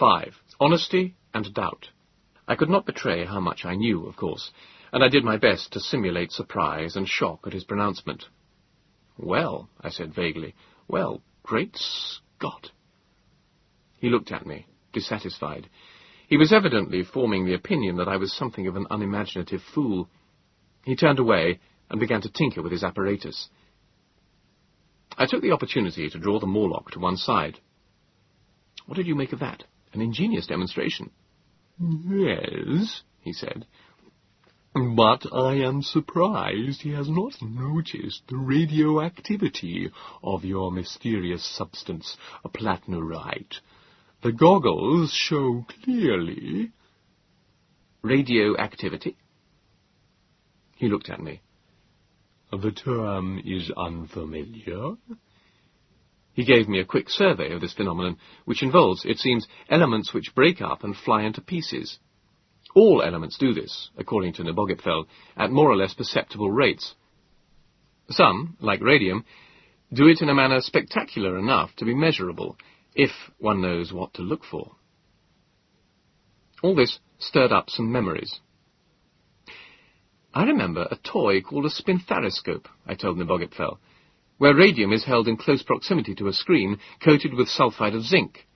5. Honesty and doubt. I could not betray how much I knew, of course, and I did my best to simulate surprise and shock at his pronouncement. Well, I said vaguely, well, great Scott. He looked at me, dissatisfied. He was evidently forming the opinion that I was something of an unimaginative fool. He turned away and began to tinker with his apparatus. I took the opportunity to draw the Morlock to one side. What did you make of that? An ingenious demonstration. Yes, he said. But I am surprised he has not noticed the radioactivity of your mysterious substance, a plattnerite. The goggles show clearly. Radioactivity? He looked at me. The term is unfamiliar. He gave me a quick survey of this phenomenon, which involves, it seems, elements which break up and fly into pieces. All elements do this, according to Nebogipfel, at more or less perceptible rates. Some, like radium, do it in a manner spectacular enough to be measurable, if one knows what to look for. All this stirred up some memories. I remember a toy called a spinthariscope, I told Nebogipfel, where radium is held in close proximity to a screen coated with sulfide of zinc.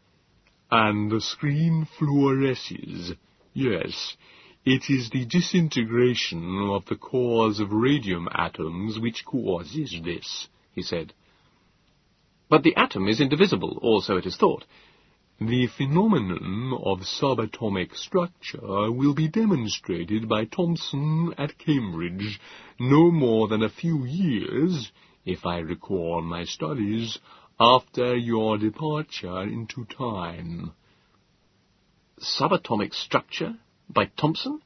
And the screen fluoresces, Yes, it is the disintegration of the cores of radium atoms which causes this, he said. But the atom is indivisible, or so it is thought. The phenomenon of subatomic structure will be demonstrated by Thomson at Cambridge no more than a few years, if I recall my studies, after your departure into time subatomic structure by Thomson?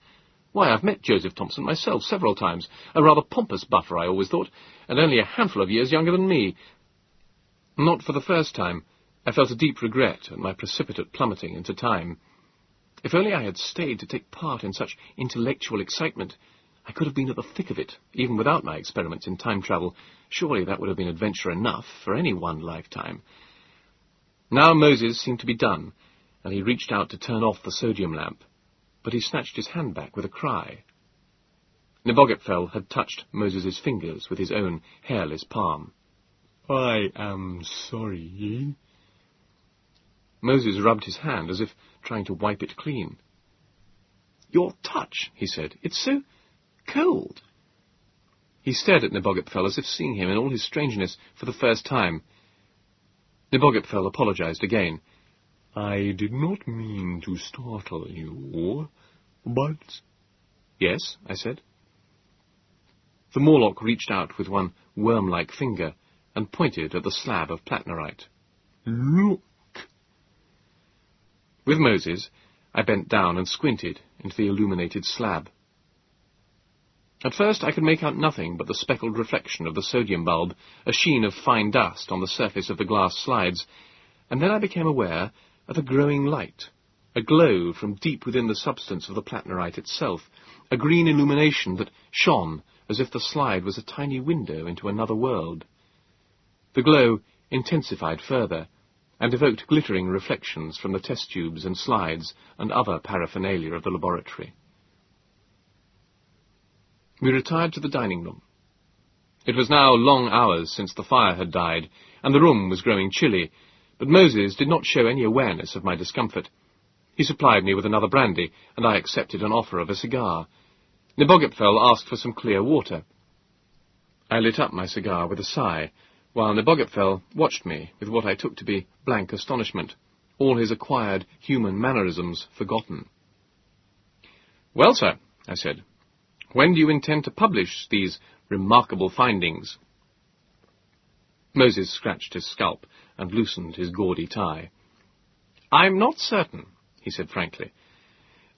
Why, I've met Joseph Thomson myself several times. A rather pompous buffer, I always thought, and only a handful of years younger than me. Not for the first time. I felt a deep regret at my precipitate plummeting into time. If only I had stayed to take part in such intellectual excitement, I could have been at the thick of it, even without my experiments in time travel. Surely that would have been adventure enough for any one lifetime. Now Moses seemed to be done, and he reached out to turn off the sodium lamp, but he snatched his hand back with a cry. Nebogipfel had touched Moses's fingers with his own hairless palm. I am sorry. Moses rubbed his hand as if trying to wipe it clean. Your touch, he said. It's so cold. He stared at Nebogipfel as if seeing him in all his strangeness for the first time. Nebogipfel apologized again. I did not mean to startle you, but... Yes, I said. The Morlock reached out with one worm-like finger and pointed at the slab of plattnerite. Look! With Moses, I bent down and squinted into the illuminated slab. At first I could make out nothing but the speckled reflection of the sodium bulb, a sheen of fine dust on the surface of the glass slides, and then I became aware of a growing light, a glow from deep within the substance of the plattnerite itself, a green illumination that shone as if the slide was a tiny window into another world. The glow intensified further, and evoked glittering reflections from the test tubes and slides and other paraphernalia of the laboratory. We retired to the dining room. It was now long hours since the fire had died, and the room was growing chilly, but Moses did not show any awareness of my discomfort. He supplied me with another brandy, and I accepted an offer of a cigar. Nebogipfel asked for some clear water. I lit up my cigar with a sigh, while Nebogipfel watched me with what I took to be blank astonishment, all his acquired human mannerisms forgotten. Well, sir, I said, when do you intend to publish these remarkable findings? Moses scratched his scalp and loosened his gaudy tie. I'm not certain, he said frankly.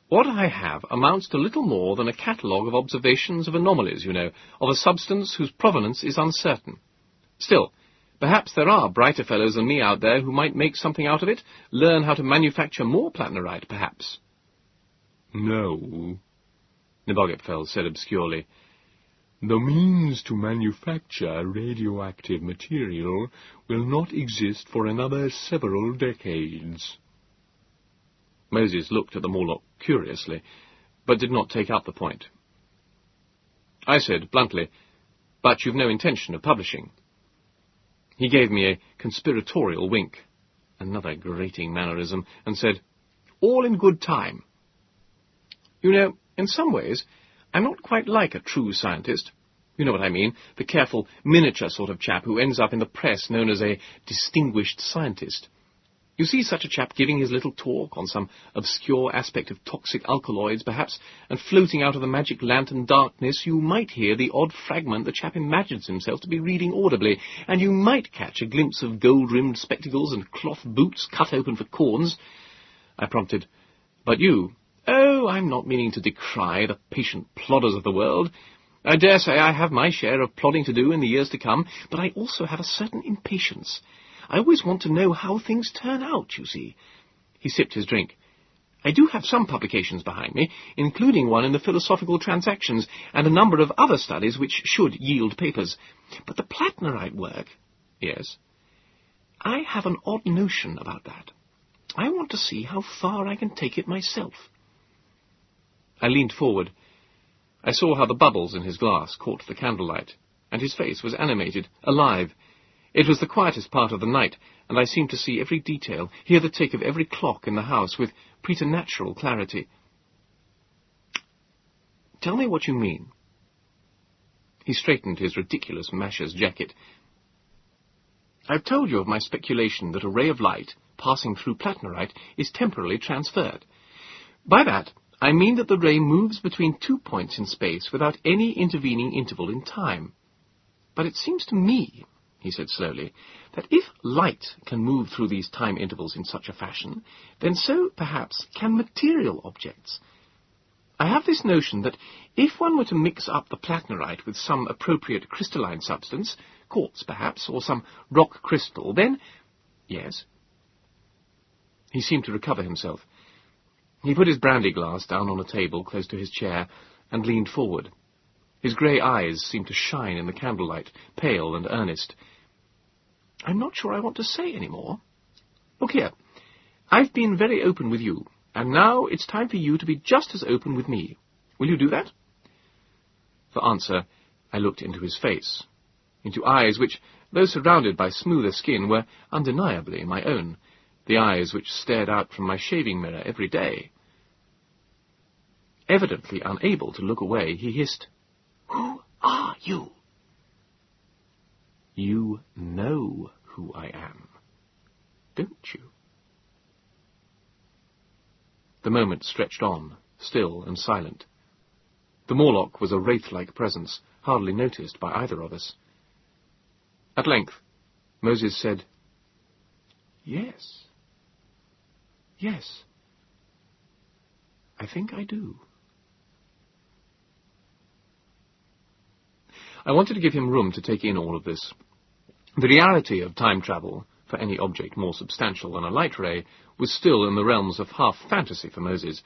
What I have amounts to little more than a catalogue of observations of anomalies, you know, of a substance whose provenance is uncertain. Still, perhaps there are brighter fellows than me out there who might make something out of it, learn how to manufacture more plattnerite, perhaps. No, Nebogipfel said obscurely. The means to manufacture radioactive material will not exist for another several decades. Moses looked at the Morlock curiously, but did not take up the point. I said, bluntly, but you've no intention of publishing. He gave me a conspiratorial wink, another grating mannerism, and said, All in good time. You know, in some ways, I'm not quite like a true scientist. You know what I mean? The careful, miniature sort of chap who ends up in the press known as a distinguished scientist. You see such a chap giving his little talk on some obscure aspect of toxic alkaloids, perhaps, and floating out of the magic lantern darkness, you might hear the odd fragment the chap imagines himself to be reading audibly, and you might catch a glimpse of gold-rimmed spectacles and cloth boots cut open for corns. I prompted, But you? I'm not meaning to decry the patient plodders of the world. I dare say I have my share of plodding to do in the years to come, but I also have a certain impatience. I always want to know how things turn out, you see. He sipped his drink. I do have some publications behind me, including one in the Philosophical Transactions, and a number of other studies which should yield papers. But the Plattnerite work... Yes? I have an odd notion about that. I want to see how far I can take it myself. I leaned forward. I saw how the bubbles in his glass caught the candlelight, and his face was animated, alive, it was the quietest part of the night, and I seemed to see every detail, hear the tick of every clock in the house with preternatural clarity. Tell me what you mean. He straightened his ridiculous masher's jacket. I've told you of my speculation that a ray of light, passing through plattnerite, is temporally transferred. By that, I mean that the ray moves between two points in space without any intervening interval in time. But it seems to me he said slowly, that if light can move through these time intervals in such a fashion, then so, perhaps, can material objects. I have this notion that if one were to mix up the plattnerite with some appropriate crystalline substance, quartz perhaps, or some rock crystal, then... Yes? He seemed to recover himself. He put his brandy glass down on a table close to his chair and leaned forward. His grey eyes seemed to shine in the candlelight, pale and earnest. I'm not sure I want to say any more. Look here. I've been very open with you, and now it's time for you to be just as open with me. Will you do that? For answer, I looked into his face, into eyes which, though surrounded by smoother skin, were undeniably my own, the eyes which stared out from my shaving mirror every day. Evidently unable to look away, he hissed, who are you? You know who I am, don't you? The moment stretched on, still and silent. The Morlock was a wraith-like presence, hardly noticed by either of us. At length, Moses said, Yes. Yes. I think I do. I wanted to give him room to take in all of this. The reality of time travel, for any object more substantial than a light ray, was still in the realms of half fantasy for Moses.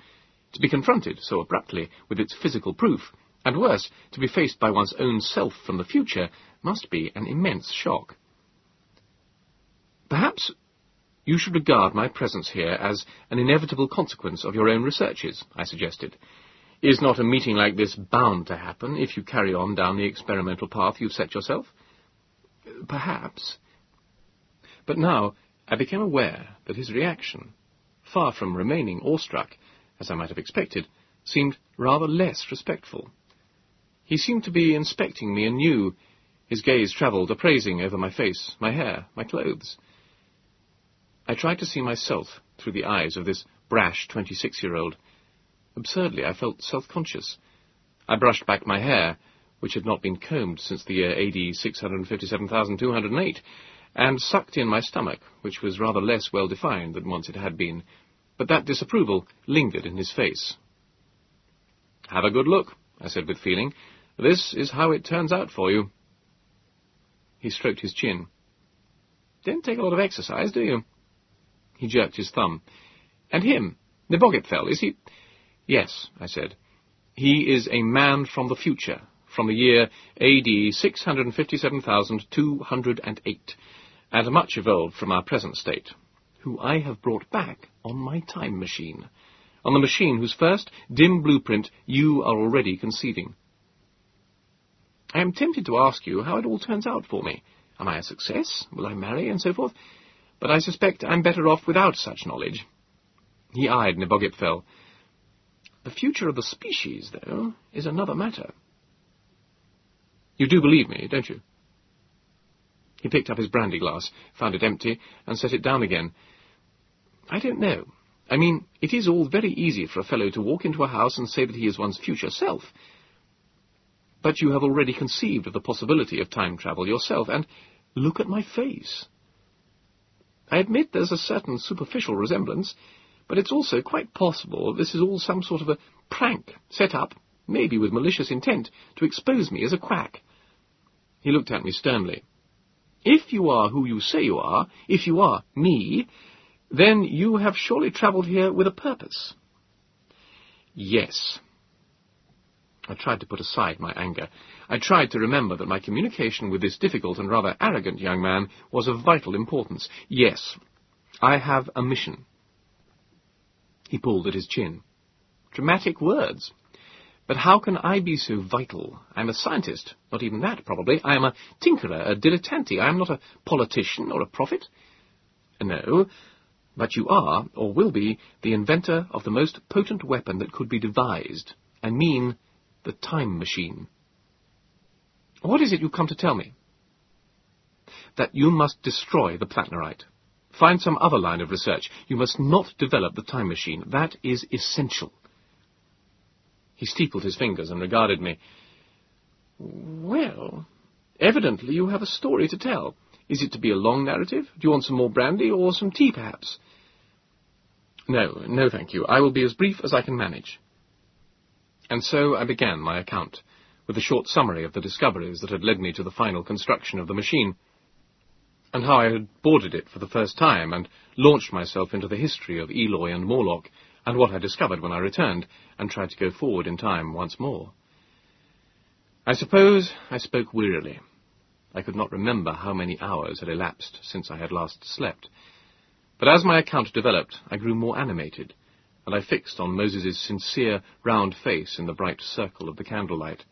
To be confronted so abruptly with its physical proof, and worse, to be faced by one's own self from the future, must be an immense shock. Perhaps you should regard my presence here as an inevitable consequence of your own researches, I suggested. Is not a meeting like this bound to happen if you carry on down the experimental path you've set yourself? Perhaps. But now I became aware that his reaction, far from remaining awestruck, as I might have expected, seemed rather less respectful. He seemed to be inspecting me anew. His gaze travelled, appraising over my face, my hair, my clothes. I tried to see myself through the eyes of this brash twenty-six-year-old, Absurdly, I felt self-conscious. I brushed back my hair, which had not been combed since the year AD 657,208, and sucked in my stomach, which was rather less well defined than once it had been, but that disapproval lingered in his face. Have a good look, I said with feeling. This is how it turns out for you. He stroked his chin. Don't take a lot of exercise, do you? He jerked his thumb. And him, Nebogipfel, is he... Yes, I said. He is a man from the future, from the year AD 657,208, and much evolved from our present state, who I have brought back on my time machine, on the machine whose first dim blueprint you are already conceiving. I am tempted to ask you how it all turns out for me. Am I a success? Will I marry? And so forth. But I suspect I'm better off without such knowledge. He eyed Nebogipfel. The future of the species, though, is another matter. You do believe me, don't you? He picked up his brandy glass, found it empty, and set it down again. I don't know. I mean, it is all very easy for a fellow to walk into a house and say that he is one's future self. But you have already conceived of the possibility of time travel yourself, and look at my face. I admit there's a certain superficial resemblance, but it's also quite possible this is all some sort of a prank set up, maybe with malicious intent, to expose me as a quack. He looked at me sternly. If you are who you say you are, if you are me, then you have surely travelled here with a purpose. Yes. I tried to put aside my anger. I tried to remember that my communication with this difficult and rather arrogant young man was of vital importance. Yes, I have a mission. He pulled at his chin. Dramatic words. But how can I be so vital? I'm a scientist. Not even that, probably. I am a tinkerer, a dilettante. I am not a politician or a prophet. No, but you are, or will be, the inventor of the most potent weapon that could be devised. I mean, the time machine. What is it you come to tell me? That you must destroy the plattnerite. Find some other line of research. You must not develop the time machine. That is essential. He steepled his fingers and regarded me. Well, evidently you have a story to tell. Is it to be a long narrative? Do you want some more brandy or some tea, perhaps? No, no, thank you. I will be as brief as I can manage. And so I began my account, with a short summary of the discoveries that had led me to the final construction of the machine, and how I had boarded it for the first time, and launched myself into the history of Eloi and Morlock, and what I discovered when I returned, and tried to go forward in time once more. I suppose I spoke wearily. I could not remember how many hours had elapsed since I had last slept. But as my account developed, I grew more animated, and I fixed on Moses's sincere, round face in the bright circle of the candlelight.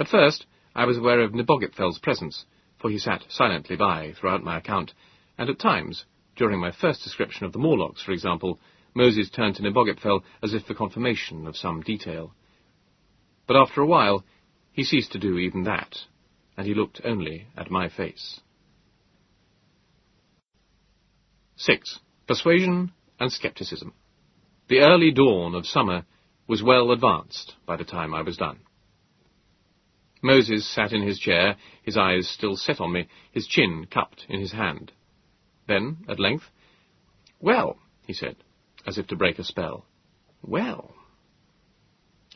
At first, I was aware of Nebogipfel's presence, for he sat silently by throughout my account, and at times, during my first description of the Morlocks, for example, Moses turned to Nebogipfel as if for confirmation of some detail. But after a while, he ceased to do even that, and he looked only at my face. 6. Persuasion and Skepticism. The early dawn of summer was well advanced by the time I was done. Moses sat in his chair, his eyes still set on me, his chin cupped in his hand. Then, at length, Well, he said, as if to break a spell. Well.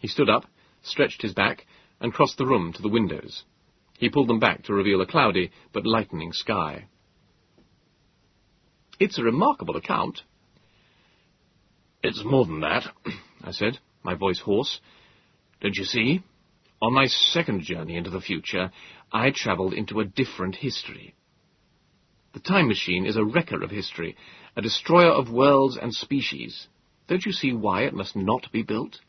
He stood up, stretched his back, and crossed the room to the windows. He pulled them back to reveal a cloudy but lightening sky. It's a remarkable account. It's more than that, I said, my voice hoarse. Don't you see? On my second journey into the future, I travelled into a different history. The time machine is a wrecker of history, a destroyer of worlds and species. Don't you see why it must not be built?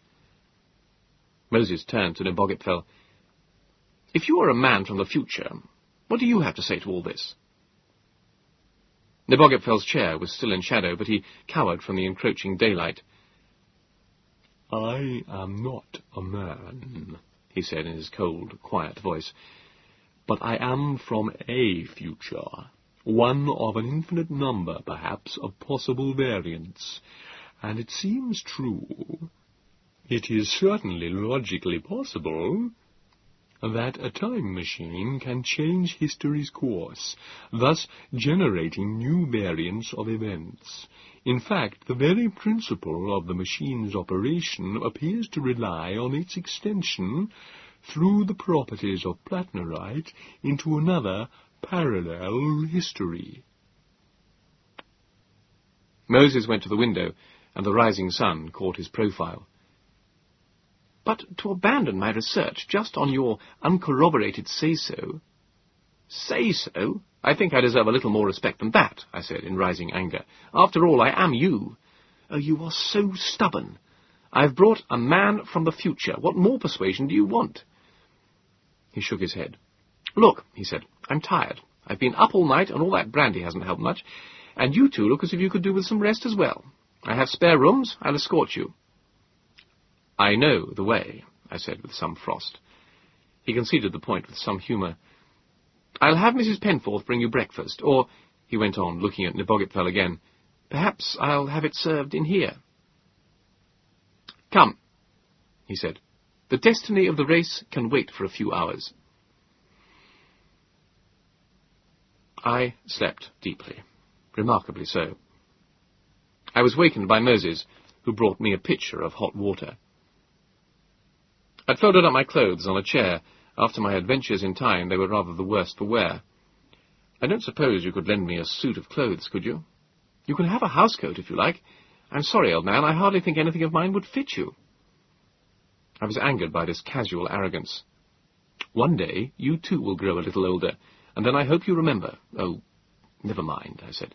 Moses turned to Nebogipfel. If you are a man from the future, what do you have to say to all this? Nebogipfel's chair was still in shadow, but he cowered from the encroaching daylight. I am not a man, he said in his cold, quiet voice, but I am from a future one of an infinite number, perhaps, of possible variants, and it seems true. It is certainly logically possible that a time machine can change history's course, thus generating new variants of events. In fact, the very principle of the machine's operation appears to rely on its extension through the properties of Plattnerite into another parallel history. Moses went to the window, and the rising sun caught his profile. But to abandon my research just on your uncorroborated say-so... Say-so? I think I deserve a little more respect than that, I said in rising anger. After all, I am you. Oh, you are so stubborn. I've brought a man from the future. What more persuasion do you want? He shook his head. Look, he said, I'm tired. I've been up all night, and all that brandy hasn't helped much, and you two look as if you could do with some rest as well. I have spare rooms. I'll escort you. I know the way, I said with some frost. He conceded the point with some humour. I'll have Mrs. Penforth bring you breakfast, or, he went on, looking at Nebogipfel again, perhaps I'll have it served in here. Come, he said. The destiny of the race can wait for a few hours. I slept deeply, remarkably so. I was wakened by Moses, who brought me a pitcher of hot water. I'd folded up my clothes on a chair. After my adventures in time, they were rather the worse for wear. I don't suppose you could lend me a suit of clothes, could you? You can have a housecoat if you like. I'm sorry, old man, I hardly think anything of mine would fit you. I was angered by this casual arrogance. One day, you too will grow a little older, and then I hope you remember. Oh, never mind, I said.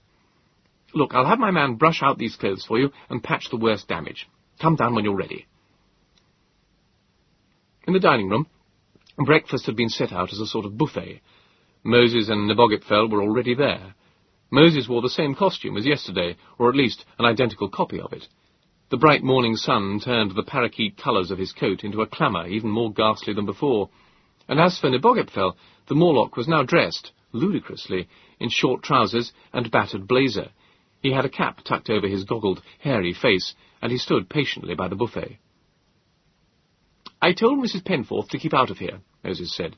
Look, I'll have my man brush out these clothes for you and patch the worst damage. Come down when you're ready. In the dining room, breakfast had been set out as a sort of buffet. Moses and Nebogipfel were already there. Moses wore the same costume as yesterday, or at least an identical copy of it. The bright morning sun turned the parakeet colours of his coat into a clamour even more ghastly than before. And as for Nebogipfel, the Morlock was now dressed, ludicrously, in short trousers and battered blazer. He had a cap tucked over his goggled, hairy face, and he stood patiently by the buffet. I told Mrs. Penforth to keep out of here, Moses said.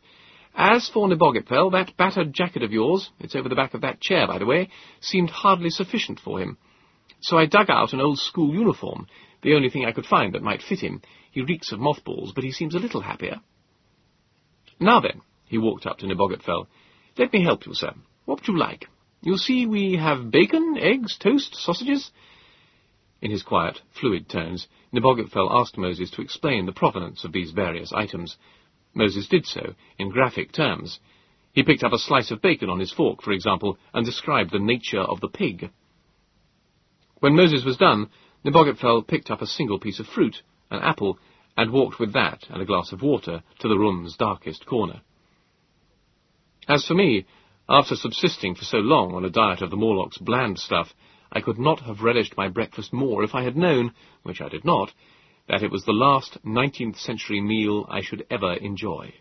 As for Nebogipfel, that battered jacket of yours, it's over the back of that chair, by the way, seemed hardly sufficient for him. So I dug out an old school uniform, the only thing I could find that might fit him. He reeks of mothballs, but he seems a little happier. Now then, he walked up to Nebogipfel, let me help you, sir. What would you like? You see, we have bacon, eggs, toast, sausages. In his quiet, fluid tones, Nebogipfel asked Moses to explain the provenance of these various items. Moses did so, in graphic terms. He picked up a slice of bacon on his fork, for example, and described the nature of the pig. When Moses was done, Nebogipfel picked up a single piece of fruit, an apple, and walked with that and a glass of water to the room's darkest corner. As for me, after subsisting for so long on a diet of the Morlock's bland stuff, I could not have relished my breakfast more if I had known, which I did not, that it was the last nineteenth century meal I should ever enjoy.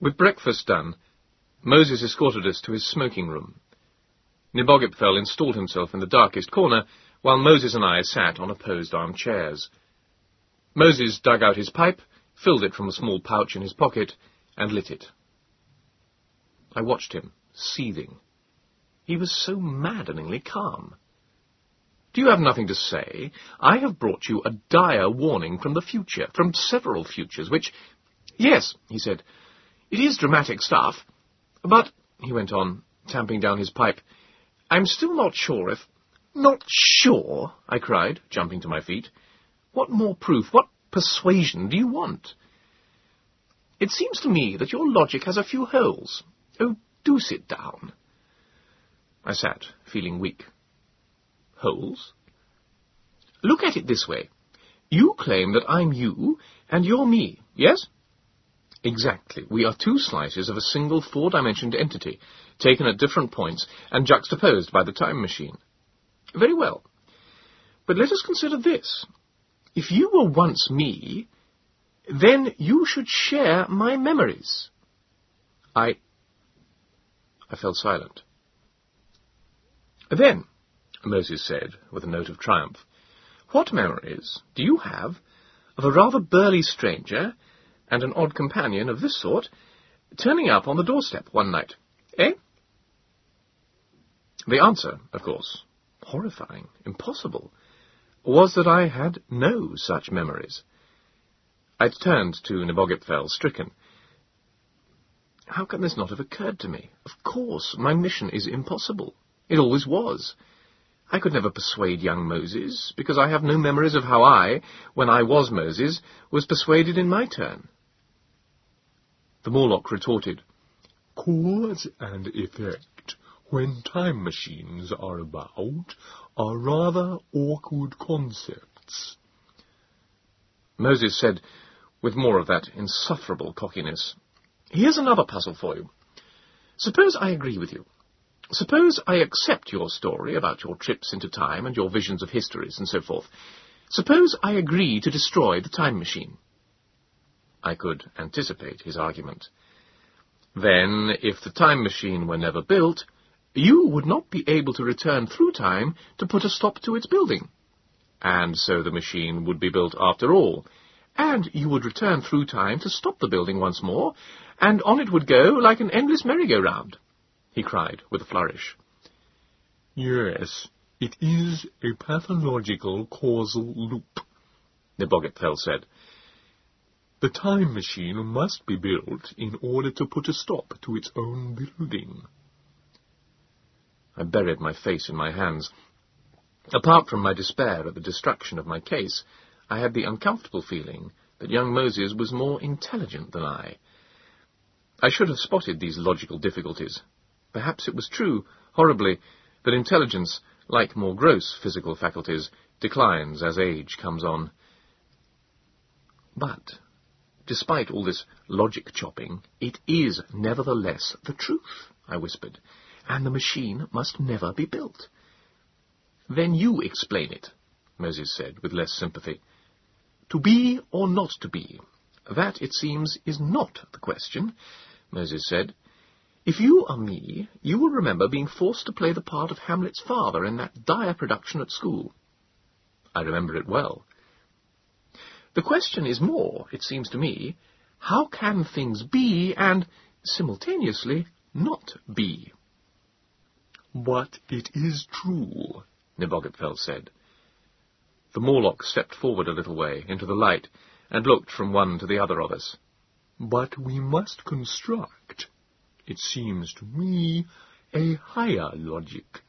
With breakfast done, Moses escorted us to his smoking room. Nebogipfel installed himself in the darkest corner, while Moses and I sat on opposed armchairs. Moses dug out his pipe, filled it from a small pouch in his pocket, and lit it. I watched him, seething. He was so maddeningly calm. Do you have nothing to say? I have brought you a dire warning from the future, from several futures, which... Yes, he said, it is dramatic stuff. But, he went on, tamping down his pipe, I'm still not sure if... Not sure? I cried, jumping to my feet. What more proof, what persuasion do you want? It seems to me that your logic has a few holes. Oh, do sit down. I sat, feeling weak. Holes? Look at it this way. You claim that I'm you, and you're me, yes? Exactly. We are two slices of a single four-dimensioned entity, taken at different points and juxtaposed by the time machine. Very well. But let us consider this. If you were once me, then you should share my memories. I... I fell silent. Then, Moses said, with a note of triumph, what memories do you have of a rather burly stranger and an odd companion of this sort turning up on the doorstep one night? Eh? The answer, of course, horrifying, impossible, was that I had no such memories. I turned to Nebogipfel, stricken. How can this not have occurred to me? Of course, my mission is impossible. It always was. I could never persuade young Moses, because I have no memories of how I, when I was Moses, was persuaded in my turn. The Morlock retorted, Cause and effect, when time machines are about, are rather awkward concepts. Moses said, with more of that insufferable cockiness, Here's another puzzle for you. Suppose I agree with you. Suppose I accept your story about your trips into time and your visions of histories and so forth. Suppose I agree to destroy the time machine. I could anticipate his argument. Then, if the time machine were never built, you would not be able to return through time to put a stop to its building. And so the machine would be built after all, and you would return through time to stop the building once more, and on it would go like an endless merry-go-round, he cried with a flourish. Yes, it is a pathological causal loop, Nebogipfel said. The time machine must be built in order to put a stop to its own building. I buried my face in my hands. Apart from my despair at the destruction of my case, I had the uncomfortable feeling that young Moses was more intelligent than I. I should have spotted these logical difficulties. Perhaps it was true, horribly, that intelligence, like more gross physical faculties, declines as age comes on. But, despite all this logic chopping, it is nevertheless the truth, I whispered, and the machine must never be built. Then you explain it, Moses said, with less sympathy. To be or not to be, that, it seems, is not the question, Moses said. If you are me, you will remember being forced to play the part of Hamlet's father in that dire production at school. I remember it well. The question is more, it seems to me, how can things be and, simultaneously, not be? But it is true, Nebogipfel said. The Morlock stepped forward a little way into the light and looked from one to the other of us. But we must construct, it seems to me, a higher logic,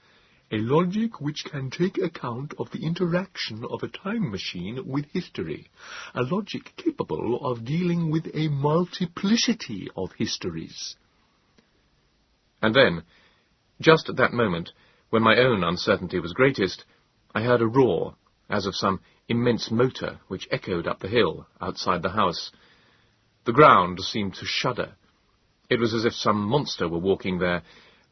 a logic which can take account of the interaction of a time machine with history, a logic capable of dealing with a multiplicity of histories. And then, just at that moment, when my own uncertainty was greatest, I heard a roar as of some immense motor which echoed up the hill outside the house. The ground seemed to shudder. It was as if some monster were walking there,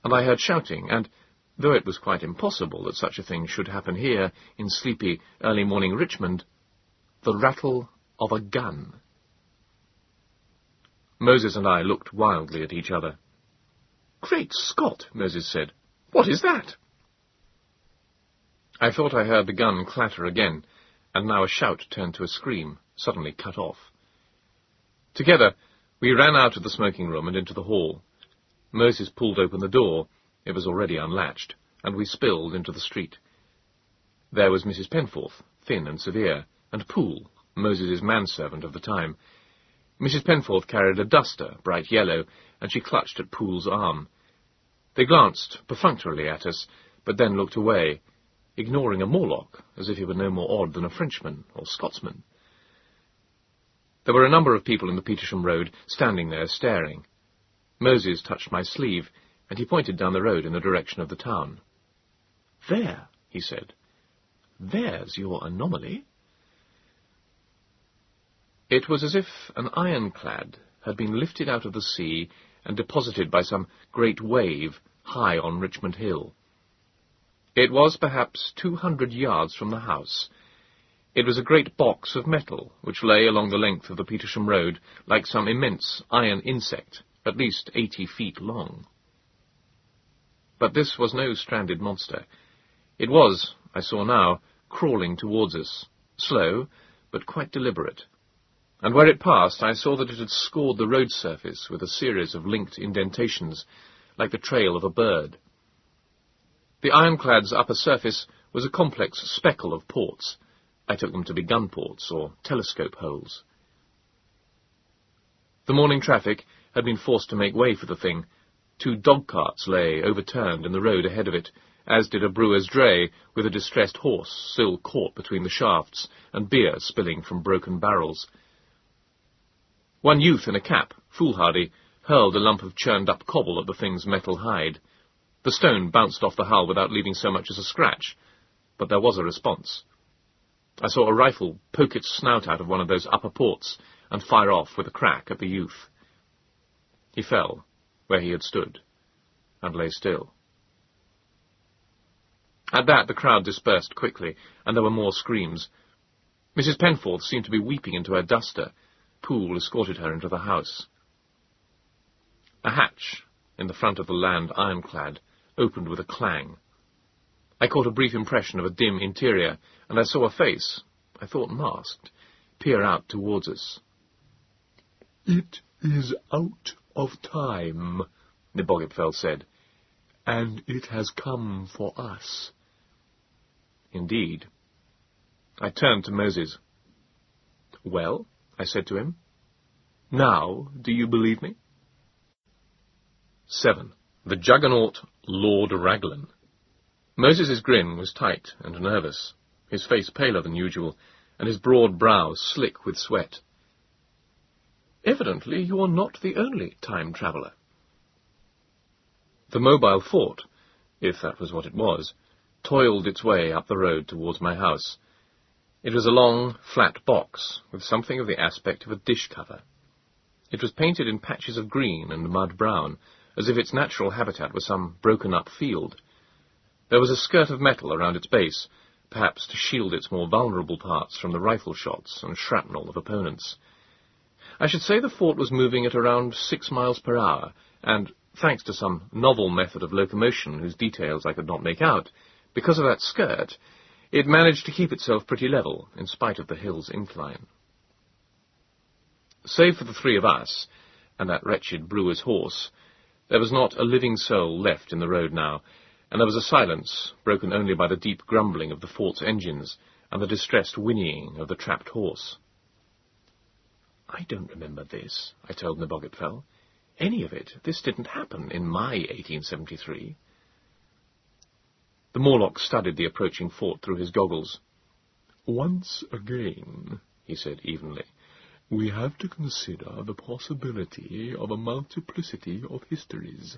and I heard shouting, and, though it was quite impossible that such a thing should happen here in sleepy, early-morning Richmond, the rattle of a gun. Moses and I looked wildly at each other. Great Scott, Moses said. What is that? I thought I heard the gun clatter again, and now a shout turned to a scream, suddenly cut off. Together, we ran out of the smoking room and into the hall. Moses pulled open the door. It was already unlatched, and we spilled into the street. There was Mrs. Penforth, thin and severe, and Poole, Moses's manservant of the time. Mrs. Penforth carried a duster, bright yellow, and she clutched at Poole's arm. They glanced perfunctorily at us, but then looked away, ignoring a Morlock as if he were no more odd than a Frenchman or Scotsman. There were a number of people in the Petersham Road standing there staring. Moses touched my sleeve, and he pointed down the road in the direction of the town. There, he said. There's your anomaly. It was as if an ironclad had been lifted out of the sea and deposited by some great wave high on Richmond Hill. It was perhaps two hundred yards from the house. It was a great box of metal, which lay along the length of the Petersham Road like some immense iron insect, at least eighty feet long. But this was no stranded monster. It was, I saw now, crawling towards us, slow, but quite deliberate. And where it passed, I saw that it had scored the road surface with a series of linked indentations, like the trail of a bird. The ironclad's upper surface was a complex speckle of ports. I took them to be gun ports or telescope holes. The morning traffic had been forced to make way for the thing. Two dog carts lay overturned in the road ahead of it, as did a brewer's dray with a distressed horse still caught between the shafts and beer spilling from broken barrels. One youth in a cap, foolhardy, hurled a lump of churned-up cobble at the thing's metal hide. The stone bounced off the hull without leaving so much as a scratch, but there was a response. I saw a rifle poke its snout out of one of those upper ports and fire off with a crack at the youth. He fell, where he had stood, and lay still. At that the crowd dispersed quickly, and there were more screams. Mrs. Penforth seemed to be weeping into her duster. Poole escorted her into the house. A hatch in the front of the land ironclad opened with a clang. I caught a brief impression of a dim interior, and I saw a face, I thought masked, peer out towards us. It is out of time, Nebogipfel said, and it has come for us. Indeed. I turned to Moses. Well, I said to him, now do you believe me? 7. The Juggernaut Lord Raglan. Moses's grin was tight and nervous, his face paler than usual, and his broad brows slick with sweat. Evidently you are not the only time traveller. The mobile fort, if that was what it was, toiled its way up the road towards my house. It was a long, flat box, with something of the aspect of a dish cover. It was painted in patches of green and mud brown, as if its natural habitat were some broken-up field. There was a skirt of metal around its base, perhaps to shield its more vulnerable parts from the rifle shots and shrapnel of opponents. I should say the fort was moving at around six miles per hour, and, thanks to some novel method of locomotion whose details I could not make out, because of that skirt, it managed to keep itself pretty level, in spite of the hill's incline. Save for the three of us, and that wretched brewer's horse, there was not a living soul left in the road now, and there was a silence broken only by the deep grumbling of the fort's engines and the distressed whinnying of the trapped horse. I don't remember this, I told Nebogipfel. Any of it. This didn't happen in my 1873. The Morlock studied the approaching fort through his goggles. Once again, he said evenly, we have to consider the possibility of a multiplicity of histories.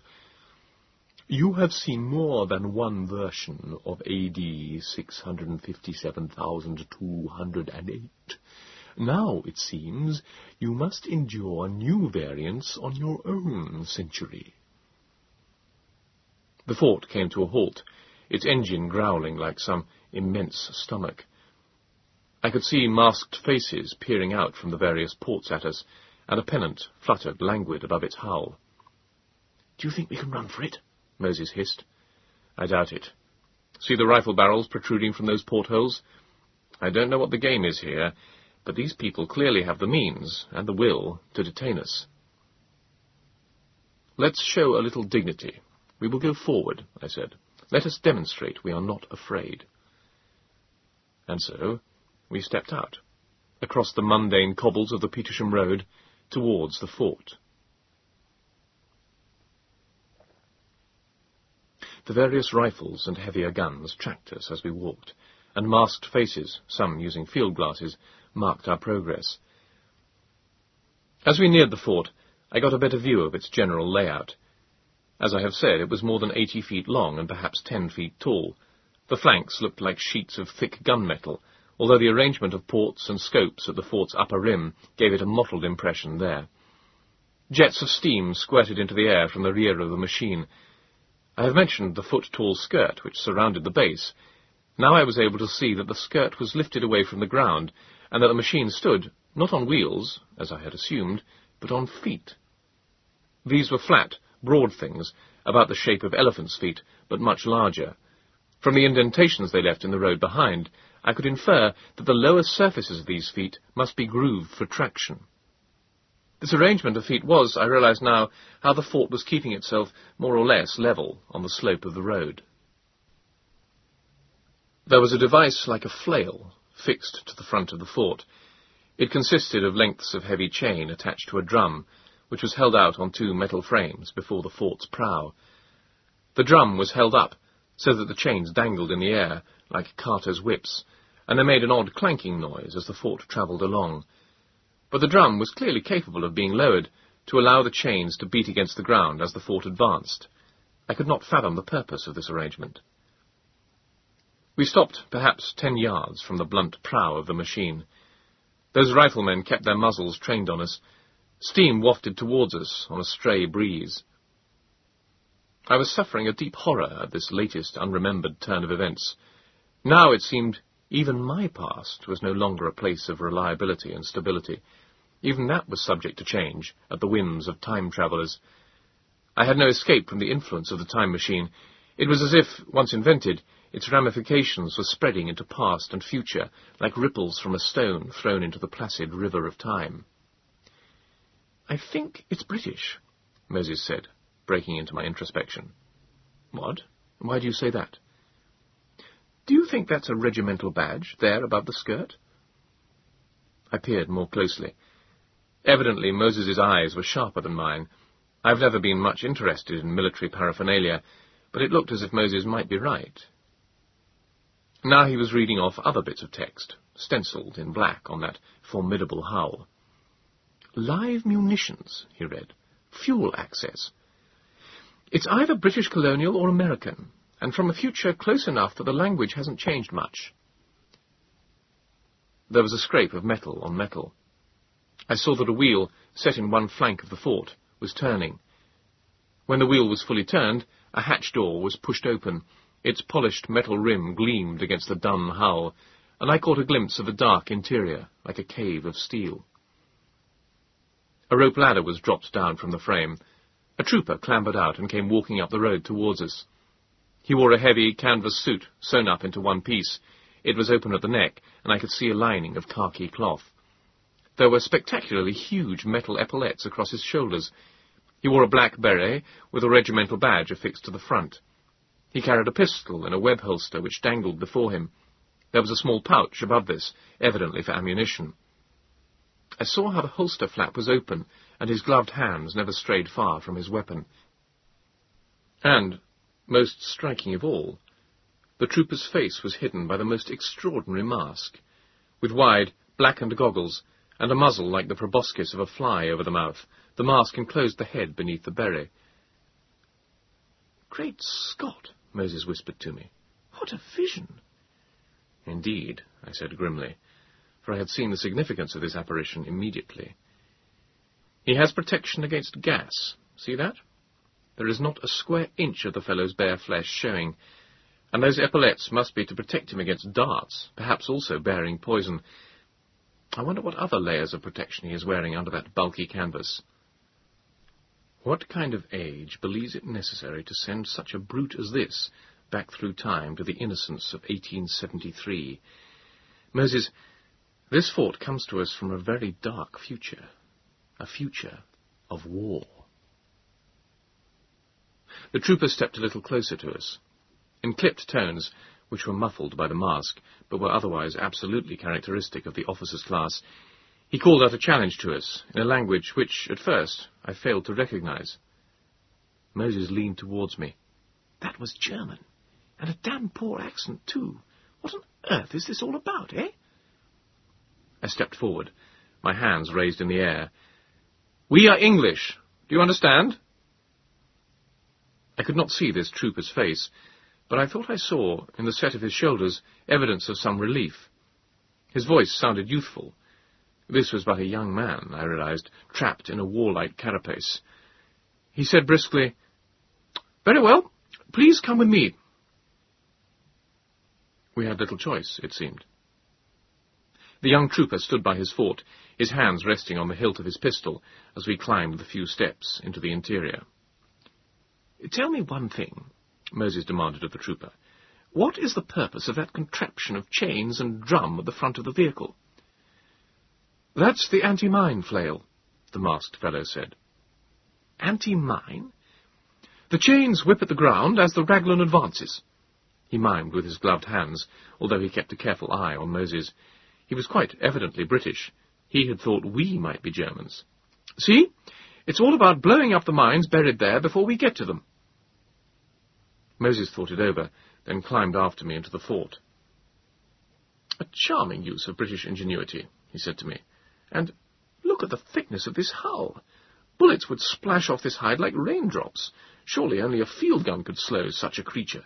You have seen more than one version of AD 657,208. Now, it seems, you must endure new variants on your own century. The fort came to a halt, its engine growling like some immense stomach. I could see masked faces peering out from the various ports at us, and a pennant fluttered languid above its hull. Do you think we can run for it? Moses hissed. I doubt it. See the rifle barrels protruding from those portholes? I don't know what the game is here, but these people clearly have the means and the will to detain us. Let's show a little dignity. We will go forward, I said. Let us demonstrate we are not afraid. And so we stepped out, across the mundane cobbles of the Petersham Road, towards the fort. The various rifles and heavier guns tracked us as we walked, and masked faces, some using field glasses, marked our progress. As we neared the fort, I got a better view of its general layout. As I have said, it was more than eighty feet long and perhaps ten feet tall. The flanks looked like sheets of thick gunmetal, although the arrangement of ports and scopes at the fort's upper rim gave it a mottled impression there. Jets of steam squirted into the air from the rear of the machine. I have mentioned the foot-tall skirt which surrounded the base. Now I was able to see that the skirt was lifted away from the ground, and that the machine stood, not on wheels, as I had assumed, but on feet. These were flat, broad things, about the shape of elephant's feet, but much larger. From the indentations they left in the road behind, I could infer that the lower surfaces of these feet must be grooved for traction. This arrangement of feet was, I realize now, how the fort was keeping itself more or less level on the slope of the road. There was a device like a flail fixed to the front of the fort. It consisted of lengths of heavy chain attached to a drum, which was held out on two metal frames before the fort's prow. The drum was held up so that the chains dangled in the air like carters' whips, and they made an odd clanking noise as the fort travelled along. But the drum was clearly capable of being lowered, to allow the chains to beat against the ground as the fort advanced. I could not fathom the purpose of this arrangement. We stopped perhaps ten yards from the blunt prow of the machine. Those riflemen kept their muzzles trained on us. Steam wafted towards us on a stray breeze. I was suffering a deep horror at this latest unremembered turn of events. Now it seemed even my past was no longer a place of reliability and stability. Even that was subject to change at the whims of time travellers. I had no escape from the influence of the time machine. It was as if, once invented, its ramifications were spreading into past and future like ripples from a stone thrown into the placid river of time. I think it's British, Moses said, breaking into my introspection. What? Why do you say that? Do you think that's a regimental badge, there above the skirt? I peered more closely. Evidently Moses's eyes were sharper than mine. I've never been much interested in military paraphernalia, but it looked as if Moses might be right. Now he was reading off other bits of text, stenciled in black on that formidable hull. Live munitions, he read. Fuel access. It's either British colonial or American, and from a future close enough that the language hasn't changed much. There was a scrape of metal on metal. I saw that a wheel, set in one flank of the fort, was turning. When the wheel was fully turned, a hatch door was pushed open. Its polished metal rim gleamed against the dun hull, and I caught a glimpse of a dark interior, like a cave of steel. A rope ladder was dropped down from the frame. A trooper clambered out and came walking up the road towards us. He wore a heavy canvas suit, sewn up into one piece. It was open at the neck, and I could see a lining of khaki cloth. There were spectacularly huge metal epaulettes across his shoulders. He wore a black beret with a regimental badge affixed to the front. He carried a pistol in a web holster which dangled before him. There was a small pouch above this, evidently for ammunition. I saw how the holster flap was open, and his gloved hands never strayed far from his weapon. And, most striking of all, the trooper's face was hidden by the most extraordinary mask, with wide, blackened goggles and a muzzle like the proboscis of a fly over the mouth. The mask enclosed the head beneath the berry. Great Scott, Moses whispered to me. What a vision! Indeed, I said grimly, for I had seen the significance of this apparition immediately. He has protection against gas. See that? There is not a square inch of the fellow's bare flesh showing, and those epaulettes must be to protect him against darts, perhaps also bearing poison. I wonder what other layers of protection he is wearing under that bulky canvas. What kind of age believes it necessary to send such a brute as this back through time to the innocence of 1873? Moses, this fort comes to us from a very dark future, a future of war. The trooper stepped a little closer to us. In clipped tones, which were muffled by the mask, but were otherwise absolutely characteristic of the officer's class, he called out a challenge to us in a language which, at first, I failed to recognize. Moses leaned towards me. That was German, and a damn poor accent, too. What on earth is this all about, eh? I stepped forward, my hands raised in the air. We are English. Do you understand? I could not see this trooper's face, but I thought I saw, in the set of his shoulders, evidence of some relief. His voice sounded youthful. This was but a young man, I realized, trapped in a warlike carapace. He said briskly, Very well, please come with me. We had little choice, it seemed. The young trooper stood by his fort, his hands resting on the hilt of his pistol, as we climbed the few steps into the interior. Tell me one thing, Moses demanded of the trooper. What is the purpose of that contraption of chains and drum at the front of the vehicle? That's the anti-mine flail, the masked fellow said. Anti-mine? The chains whip at the ground as the Raglan advances. He mimed with his gloved hands, although he kept a careful eye on Moses. He was quite evidently British. He had thought we might be Germans. See? It's all about blowing up the mines buried there before we get to them. Moses thought it over, then climbed after me into the fort. A charming use of British ingenuity, he said to me. And look at the thickness of this hull. Bullets would splash off this hide like raindrops. Surely only a field gun could slow such a creature.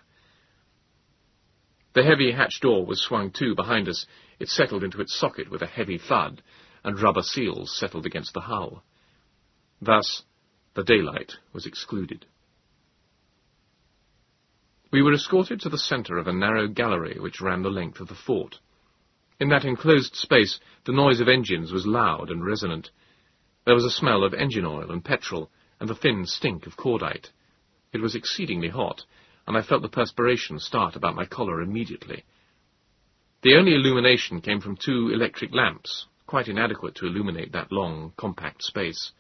The heavy hatch door was swung to behind us. It settled into its socket with a heavy thud, and rubber seals settled against the hull. Thus, the daylight was excluded. We were escorted to the centre of a narrow gallery which ran the length of the fort. In that enclosed space, the noise of engines was loud and resonant. There was a smell of engine oil and petrol, and the thin stink of cordite. It was exceedingly hot, and I felt the perspiration start about my collar immediately. The only illumination came from two electric lamps, quite inadequate to illuminate that long, compact space.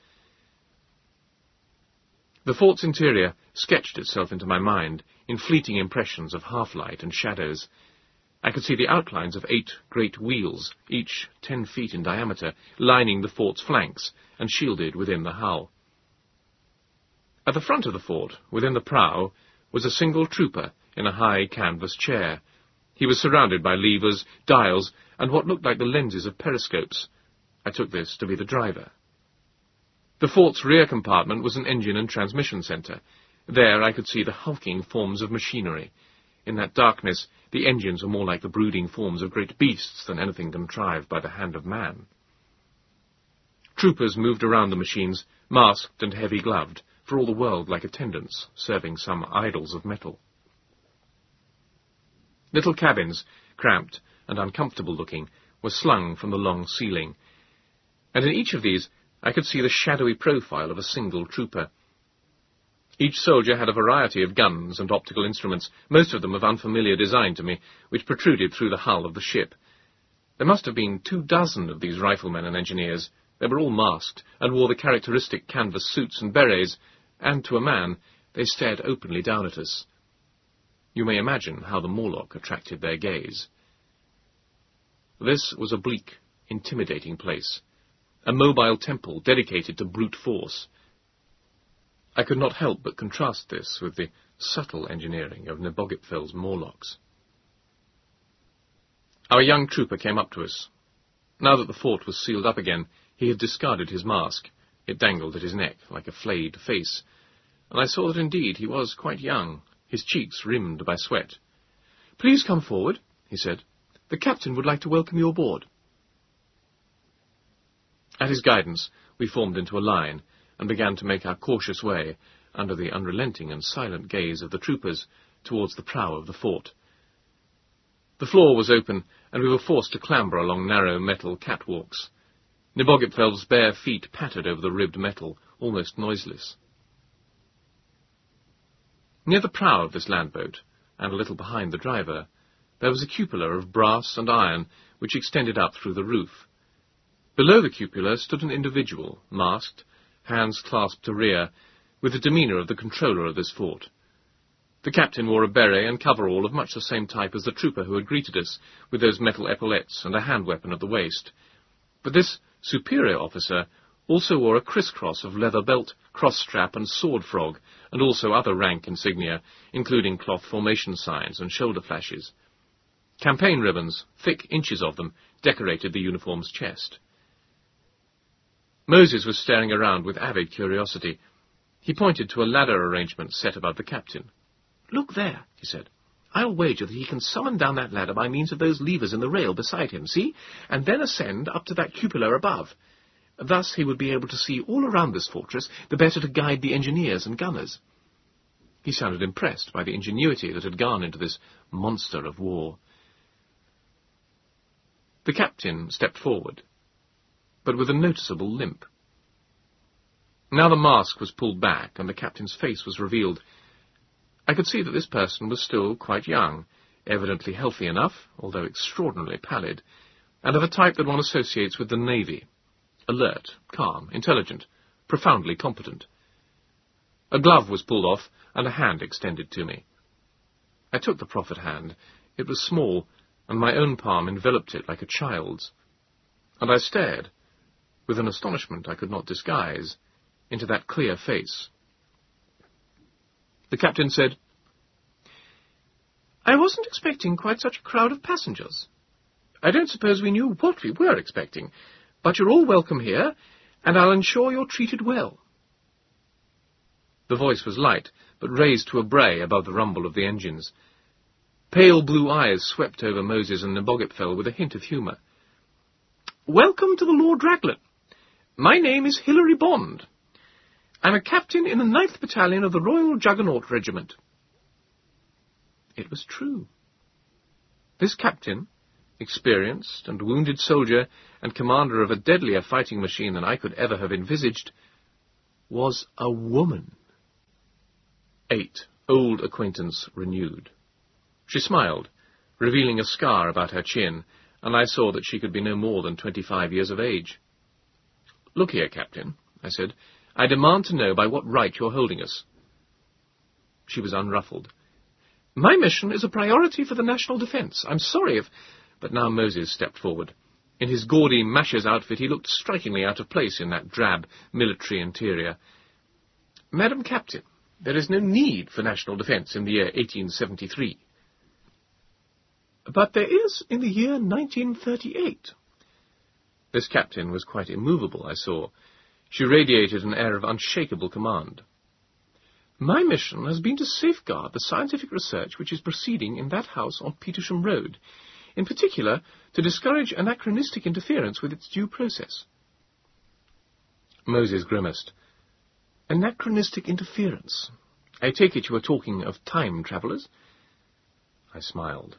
The fort's interior sketched itself into my mind in fleeting impressions of half-light and shadows. I could see the outlines of eight great wheels, each ten feet in diameter, lining the fort's flanks and shielded within the hull. At the front of the fort, within the prow, was a single trooper in a high canvas chair. He was surrounded by levers, dials, and what looked like the lenses of periscopes. I took this to be the driver. The fort's rear compartment was an engine and transmission centre. There I could see the hulking forms of machinery. In that darkness, the engines were more like the brooding forms of great beasts than anything contrived by the hand of man. Troopers moved around the machines, masked and heavy-gloved, for all the world like attendants, serving some idols of metal. Little cabins, cramped and uncomfortable looking, were slung from the long ceiling, and in each of these I could see the shadowy profile of a single trooper. Each soldier had a variety of guns and optical instruments, most of them of unfamiliar design to me, which protruded through the hull of the ship. There must have been two dozen of these riflemen and engineers. They were all masked, and wore the characteristic canvas suits and berets, and to a man, they stared openly down at us. You may imagine how the Morlock attracted their gaze. This was a bleak, intimidating place a mobile temple dedicated to brute force. I could not help but contrast this with the subtle engineering of Nebogipfel's Morlocks. Our young trooper came up to us. Now that the fort was sealed up again, he had discarded his mask. It dangled at his neck like a flayed face, and I saw that indeed he was quite young, his cheeks rimmed by sweat. Please come forward, he said. The captain would like to welcome you aboard. At his guidance, we formed into a line and began to make our cautious way, under the unrelenting and silent gaze of the troopers, towards the prow of the fort. The floor was open, and we were forced to clamber along narrow metal catwalks. Nebogipfel's bare feet pattered over the ribbed metal, almost noiseless. Near the prow of this landboat, and a little behind the driver, there was a cupola of brass and iron which extended up through the roof. Below the cupola stood an individual, masked, hands clasped to rear, with the demeanour of the controller of this fort. The captain wore a beret and coverall of much the same type as the trooper who had greeted us, with those metal epaulettes and a hand weapon at the waist. But this superior officer also wore a crisscross of leather belt, cross strap, and sword frog, and also other rank insignia, including cloth formation signs and shoulder flashes. Campaign ribbons, thick inches of them, decorated the uniform's chest. Moses was staring around with avid curiosity. He pointed to a ladder arrangement set above the captain. Look there, he said. I'll wager that he can summon down that ladder by means of those levers in the rail beside him, see? And then ascend up to that cupola above. Thus he would be able to see all around this fortress, the better to guide the engineers and gunners. He sounded impressed by the ingenuity that had gone into this monster of war. The captain stepped forward but with a noticeable limp. Now the mask was pulled back, and the captain's face was revealed. I could see that this person was still quite young, evidently healthy enough, although extraordinarily pallid, and of a type that one associates with the Navy. Alert, calm, intelligent, profoundly competent. A glove was pulled off, and a hand extended to me. I took the proffered hand. It was small, and my own palm enveloped it like a child's. And I stared, with an astonishment I could not disguise, into that clear face. The captain said, I wasn't expecting quite such a crowd of passengers. I don't suppose we knew what we were expecting, but you're all welcome here, and I'll ensure you're treated well. The voice was light, but raised to a bray above the rumble of the engines. Pale blue eyes swept over Moses and Nebogipfel with a hint of humour. Welcome to the Lord Raglan. My name is Hilary Bond. I'm a captain in the 9th Battalion of the Royal Juggernaut Regiment. It was true. This captain, experienced and wounded soldier and commander of a deadlier fighting machine than I could ever have envisaged, was a woman. 8. Old acquaintance renewed. She smiled, revealing a scar about her chin, and I saw that she could be no more than twenty-five years of age. Look here, Captain, I said. I demand to know by what right you're holding us. She was unruffled. My mission is a priority for the national defence. I'm sorry if... But now Moses stepped forward. In his gaudy masher's outfit, he looked strikingly out of place in that drab military interior. Madam Captain, there is no need for national defence in the year 1873. But there is in the year 1938. This captain was quite immovable, I saw. She radiated an air of unshakable command. My mission has been to safeguard the scientific research which is proceeding in that house on Petersham Road, in particular to discourage anachronistic interference with its due process. Moses grimaced. Anachronistic interference. I take it you are talking of time travellers? I smiled.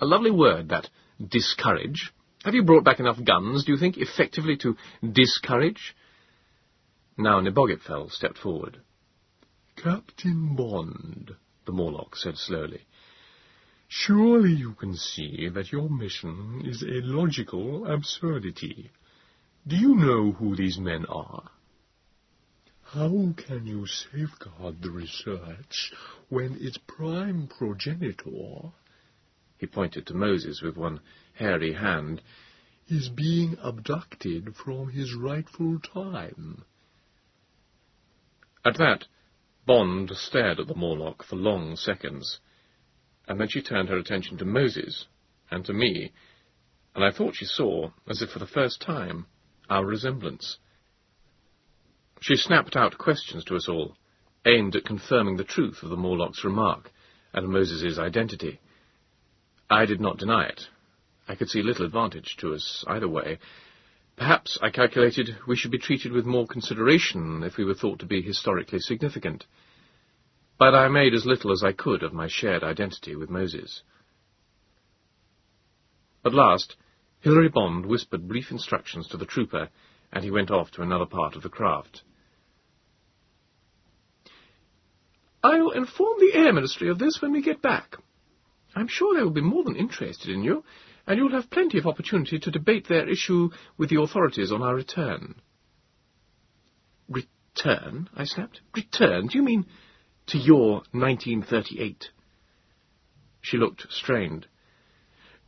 A lovely word, that discourage. Have you brought back enough guns, do you think, effectively to discourage? Now Nebogipfel stepped forward. Captain Bond, the Morlock said slowly, surely you can see that your mission is a logical absurdity. Do you know who these men are? How can you safeguard the research when its prime progenitor, he pointed to Moses with one hairy hand, is being abducted from his rightful time? At that, Bond stared at the Morlock for long seconds, and then she turned her attention to Moses and to me, and I thought she saw, as if for the first time, our resemblance. She snapped out questions to us all, aimed at confirming the truth of the Morlock's remark and Moses's identity. I did not deny it. I could see little advantage to us either way. Perhaps, I calculated, we should be treated with more consideration if we were thought to be historically significant. But I made as little as I could of my shared identity with Moses. At last, Hilary Bond whispered brief instructions to the trooper, and he went off to another part of the craft. I'll inform the Air Ministry of this when we get back. I'm sure they will be more than interested in you, and you'll have plenty of opportunity to debate their issue with the authorities on our return. Return? I snapped. Return? Do you mean to your 1938? She looked strained.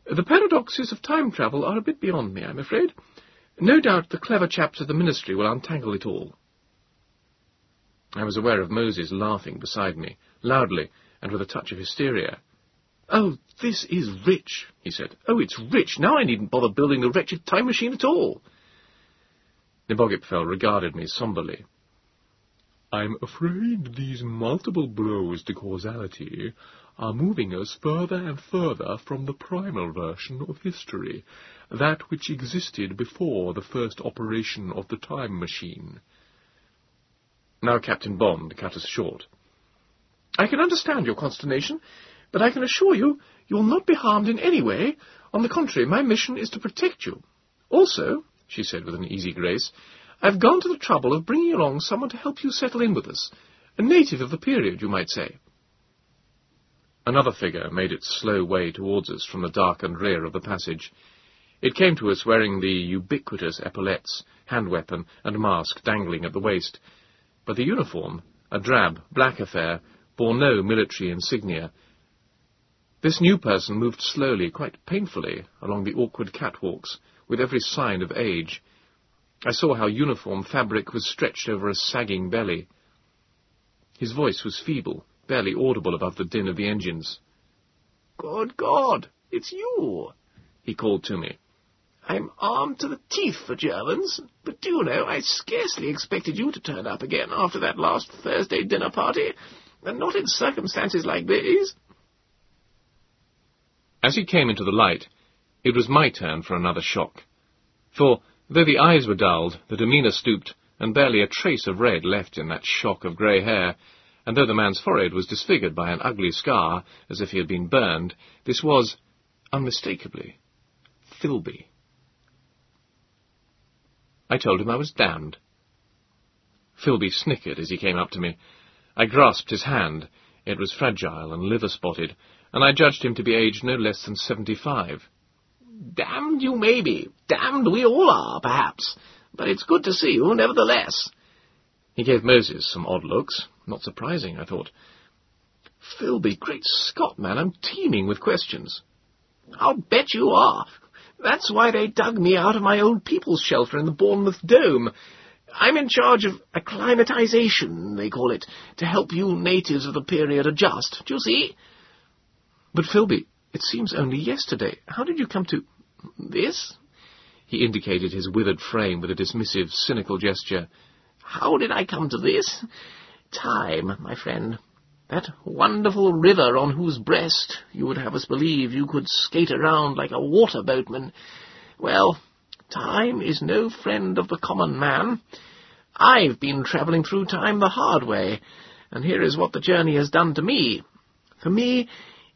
The paradoxes of time travel are a bit beyond me, I'm afraid. No doubt the clever chaps at the Ministry will untangle it all. I was aware of Moses laughing beside me, loudly and with a touch of hysteria. Oh, this is rich, he said. Oh, it's rich. Now I needn't bother building the wretched time machine at all. Nebogipfel regarded me somberly. I'm afraid these multiple blows to causality are moving us further and further from the primal version of history, that which existed before the first operation of the time machine. Now Captain Bond cut us short. I can understand your consternation, but I can assure you you will not be harmed in any way. On the contrary, my mission is to protect you. Also, she said with an easy grace, I've gone to the trouble of bringing along someone to help you settle in with us. A native of the period, you might say. Another figure made its slow way towards us from the darkened rear of the passage. It came to us wearing the ubiquitous epaulettes, hand weapon, and mask dangling at the waist, but the uniform, a drab, black affair, bore no military insignia. This new person moved slowly, quite painfully, along the awkward catwalks, with every sign of age. I saw how uniform fabric was stretched over a sagging belly. His voice was feeble, barely audible above the din of the engines. Good God, it's you, he called to me. I'm armed to the teeth for Germans, but do you know, I scarcely expected you to turn up again after that last Thursday dinner party, and not in circumstances like these. As he came into the light, it was my turn for another shock. For, though the eyes were dulled, the demeanour stooped, and barely a trace of red left in that shock of grey hair, and though the man's forehead was disfigured by an ugly scar, as if he had been burned, this was, unmistakably, Philby. I told him I was damned. Philby snickered as he came up to me. I grasped his hand. It was fragile and liver-spotted, and I judged him to be aged no less than seventy-five. Damned you may be. Damned we all are, perhaps. But it's good to see you, nevertheless. He gave Moses some odd looks. Not surprising, I thought. Philby, great Scott, man, I'm teeming with questions. I'll bet you are. That's why they dug me out of my old people's shelter in the Bournemouth Dome. I'm in charge of acclimatization, they call it, to help you natives of the period adjust. Do you see? But, Philby, it seems only yesterday. How did you come to... this? He indicated his withered frame with a dismissive, cynical gesture. How did I come to this? Time, my friend. That wonderful river on whose breast you would have us believe you could skate around like a water boatman. Well, time is no friend of the common man. I've been travelling through time the hard way, and here is what the journey has done to me. For me,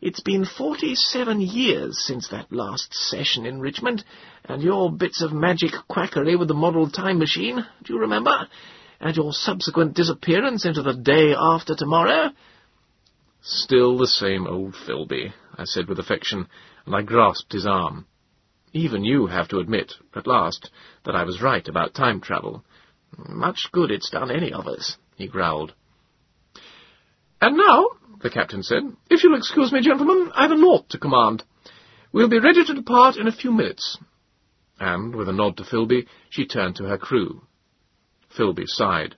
it's been forty-seven years since that last session in Richmond, and your bits of magic quackery with the model time machine, do you remember? And your subsequent disappearance into the day after tomorrow? Still the same old Philby, I said with affection, and I grasped his arm. Even you have to admit, at last, that I was right about time travel. Much good it's done any of us, he growled. And now, the captain said. If you'll excuse me, gentlemen, I've a naut to command. We'll be ready to depart in a few minutes. And, with a nod to Philby, she turned to her crew. Philby sighed.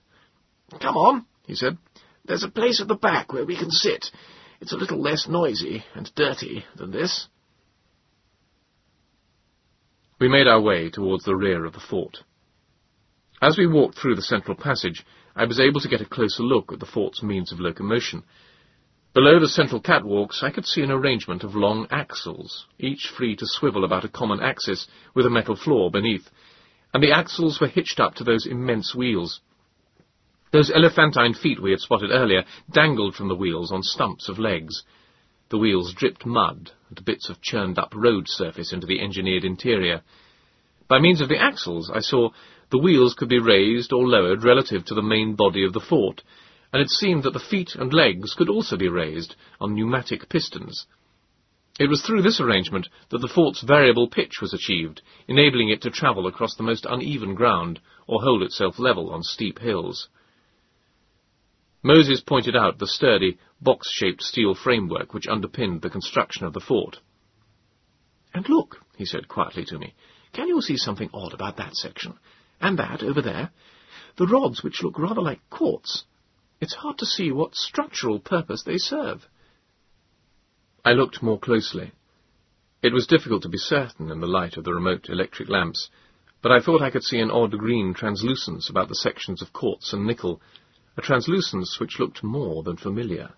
Come on, he said. There's a place at the back where we can sit. It's a little less noisy and dirty than this. We made our way towards the rear of the fort. As we walked through the central passage, I was able to get a closer look at the fort's means of locomotion. Below the central catwalks, I could see an arrangement of long axles, each free to swivel about a common axis with a metal floor beneath, and the axles were hitched up to those immense wheels. Those elephantine feet we had spotted earlier dangled from the wheels on stumps of legs. The wheels dripped mud and bits of churned-up road surface into the engineered interior. By means of the axles, I saw the wheels could be raised or lowered relative to the main body of the fort, and it seemed that the feet and legs could also be raised on pneumatic pistons. It was through this arrangement that the fort's variable pitch was achieved, enabling it to travel across the most uneven ground or hold itself level on steep hills. Moses pointed out the sturdy, box-shaped steel framework which underpinned the construction of the fort. And look, he said quietly to me, can you see something odd about that section? And that, over there? The rods which look rather like quartz. It's hard to see what structural purpose they serve. I looked more closely. It was difficult to be certain in the light of the remote electric lamps, but I thought I could see an odd green translucence about the sections of quartz and nickel, a translucence which looked more than familiar.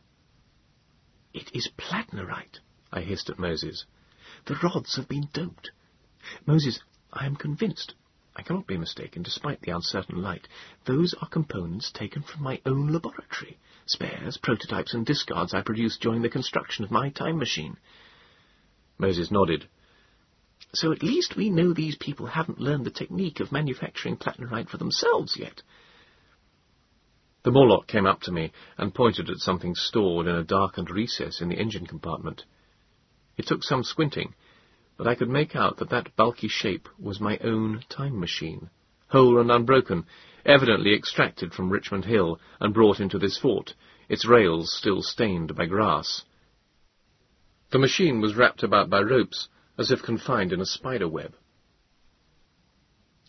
It is plattnerite, I hissed at Moses. The rods have been doped. Moses, I am convinced I cannot be mistaken, despite the uncertain light. Those are components taken from my own laboratory. Spares, prototypes, and discards I produced during the construction of my time machine. Moses nodded. So at least we know these people haven't learned the technique of manufacturing plattnerite for themselves yet. The Morlock came up to me and pointed at something stored in a darkened recess in the engine compartment. It took some squinting, but I could make out that that bulky shape was my own time machine, whole and unbroken, evidently extracted from Richmond Hill and brought into this fort, its rails still stained by grass. The machine was wrapped about by ropes, as if confined in a spider web.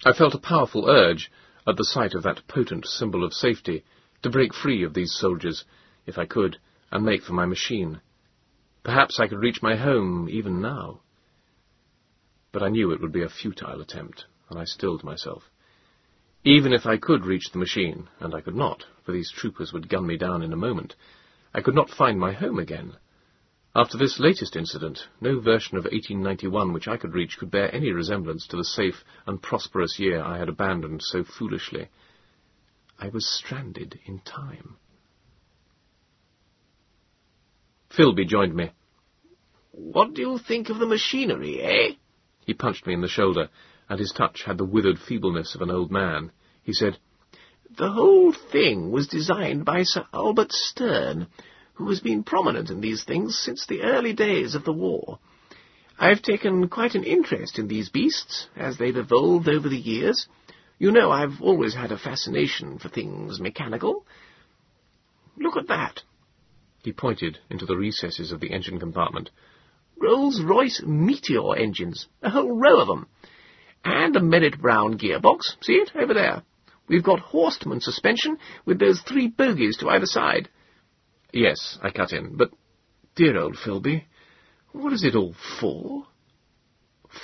I felt a powerful urge, at the sight of that potent symbol of safety, to break free of these soldiers, if I could, and make for my machine. Perhaps I could reach my home even now. But I knew it would be a futile attempt, and I stilled myself. Even if I could reach the machine, and I could not, for these troopers would gun me down in a moment, I could not find my home again. After this latest incident, no version of 1891 which I could reach could bear any resemblance to the safe and prosperous year I had abandoned so foolishly. I was stranded in time. Philby joined me. What do you think of the machinery, eh? He punched me in the shoulder, and his touch had the withered feebleness of an old man. He said, The whole thing was designed by Sir Albert Stern, who has been prominent in these things since the early days of the war. I've taken quite an interest in these beasts, as they've evolved over the years. You know I've always had a fascination for things mechanical. Look at that. He pointed into the recesses of the engine compartment. Rolls-Royce Meteor engines, a whole row of them. And a Merritt Brown gearbox, see it, over there. We've got Horstmann suspension with those three bogies to either side. Yes, I cut in, but, dear old Philby, what is it all for?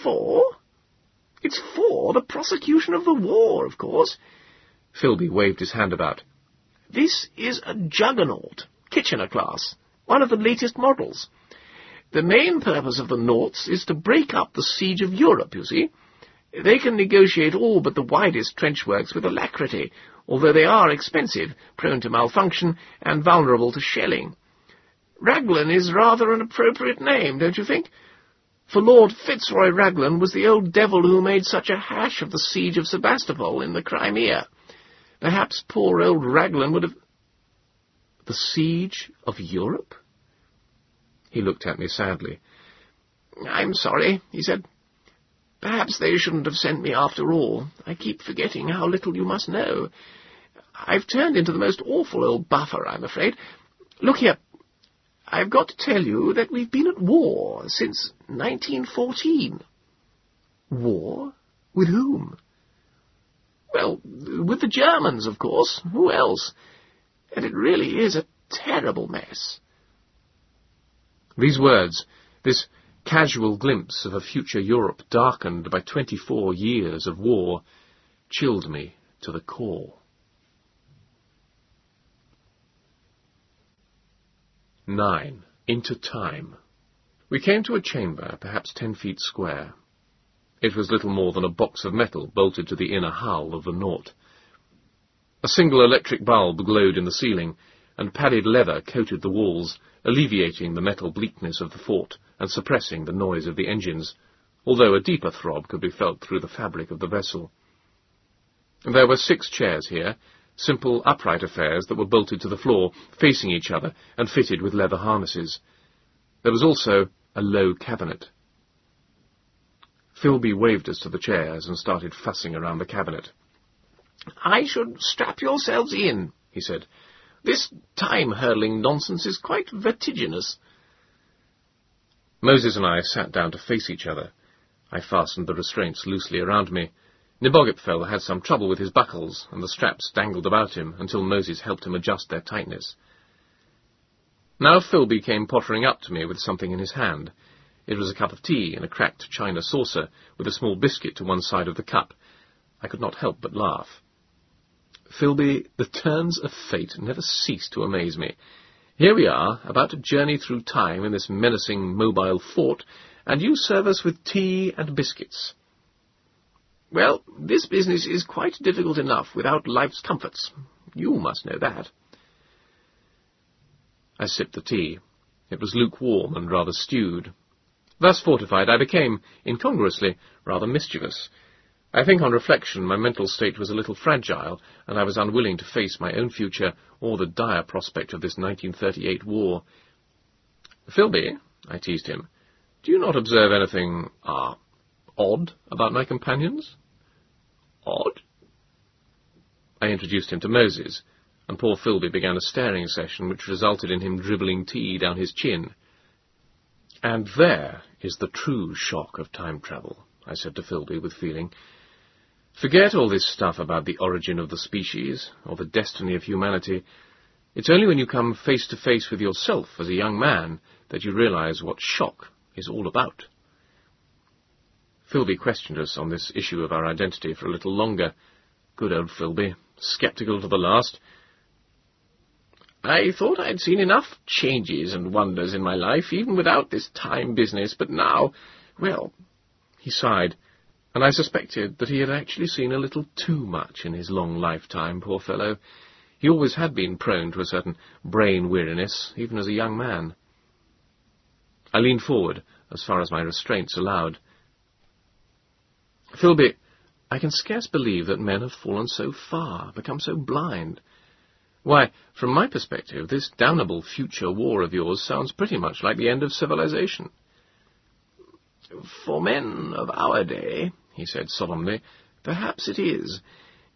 For? It's for the prosecution of the war, of course. Philby waved his hand about. This is a juggernaut, Kitchener class, one of the latest models. The main purpose of the Nauts is to break up the siege of Europe, you see. They can negotiate all but the widest trench works with alacrity, although they are expensive, prone to malfunction, and vulnerable to shelling. Raglan is rather an appropriate name, don't you think? For Lord Fitzroy Raglan was the old devil who made such a hash of the siege of Sebastopol in the Crimea. Perhaps poor old Raglan would have... The siege of Europe? He looked at me sadly. I'm sorry, he said. Perhaps they shouldn't have sent me after all. I keep forgetting how little you must know. I've turned into the most awful old buffer, I'm afraid. Look here, I've got to tell you that we've been at war since 1914. War? With whom? Well, with the Germans, of course. Who else? And it really is a terrible mess. These words, this casual glimpse of a future Europe darkened by 24 years of war, chilled me to the core. 9. Into Time. We came to a chamber, perhaps ten feet square. It was little more than a box of metal bolted to the inner hull of the Naut. A single electric bulb glowed in the ceiling, and padded leather coated the walls, alleviating the metal bleakness of the fort and suppressing the noise of the engines, although a deeper throb could be felt through the fabric of the vessel. There were six chairs here, simple upright affairs that were bolted to the floor, facing each other, and fitted with leather harnesses. There was also a low cabinet. Philby waved us to the chairs and started fussing around the cabinet. I should strap yourselves in, he said. This time-hurling nonsense is quite vertiginous. Moses and I sat down to face each other. I fastened the restraints loosely around me. Nebogipfel had some trouble with his buckles, and the straps dangled about him until Moses helped him adjust their tightness. Now Philby came pottering up to me with something in his hand. It was a cup of tea in a cracked china saucer, with a small biscuit to one side of the cup. I could not help but laugh. Philby, the turns of fate never cease to amaze me. Here we are, about to journey through time in this menacing mobile fort, and you serve us with tea and biscuits. Well, this business is quite difficult enough without life's comforts. You must know that. I sipped the tea. It was lukewarm and rather stewed. Thus fortified, I became, incongruously, rather mischievous. I think on reflection my mental state was a little fragile, and I was unwilling to face my own future or the dire prospect of this 1938 war. Philby, I teased him, do you not observe anything, ah, odd about my companions? Odd? I introduced him to Moses, and poor Philby began a staring session which resulted in him dribbling tea down his chin. And there is the true shock of time travel, I said to Philby with feeling. Forget all this stuff about the origin of the species, or the destiny of humanity. It's only when you come face to face with yourself as a young man that you realize what shock is all about. Philby questioned us on this issue of our identity for a little longer. Good old Philby, sceptical to the last. I thought I'd seen enough changes and wonders in my life, even without this time business, but now, well... He sighed, and I suspected that he had actually seen a little too much in his long lifetime, poor fellow. He always had been prone to a certain brain weariness, even as a young man. I leaned forward, as far as my restraints allowed. Philby, I can scarce believe that men have fallen so far, become so blind. Why, from my perspective, this damnable future war of yours sounds pretty much like the end of civilization. For men of our day, he said solemnly, perhaps it is.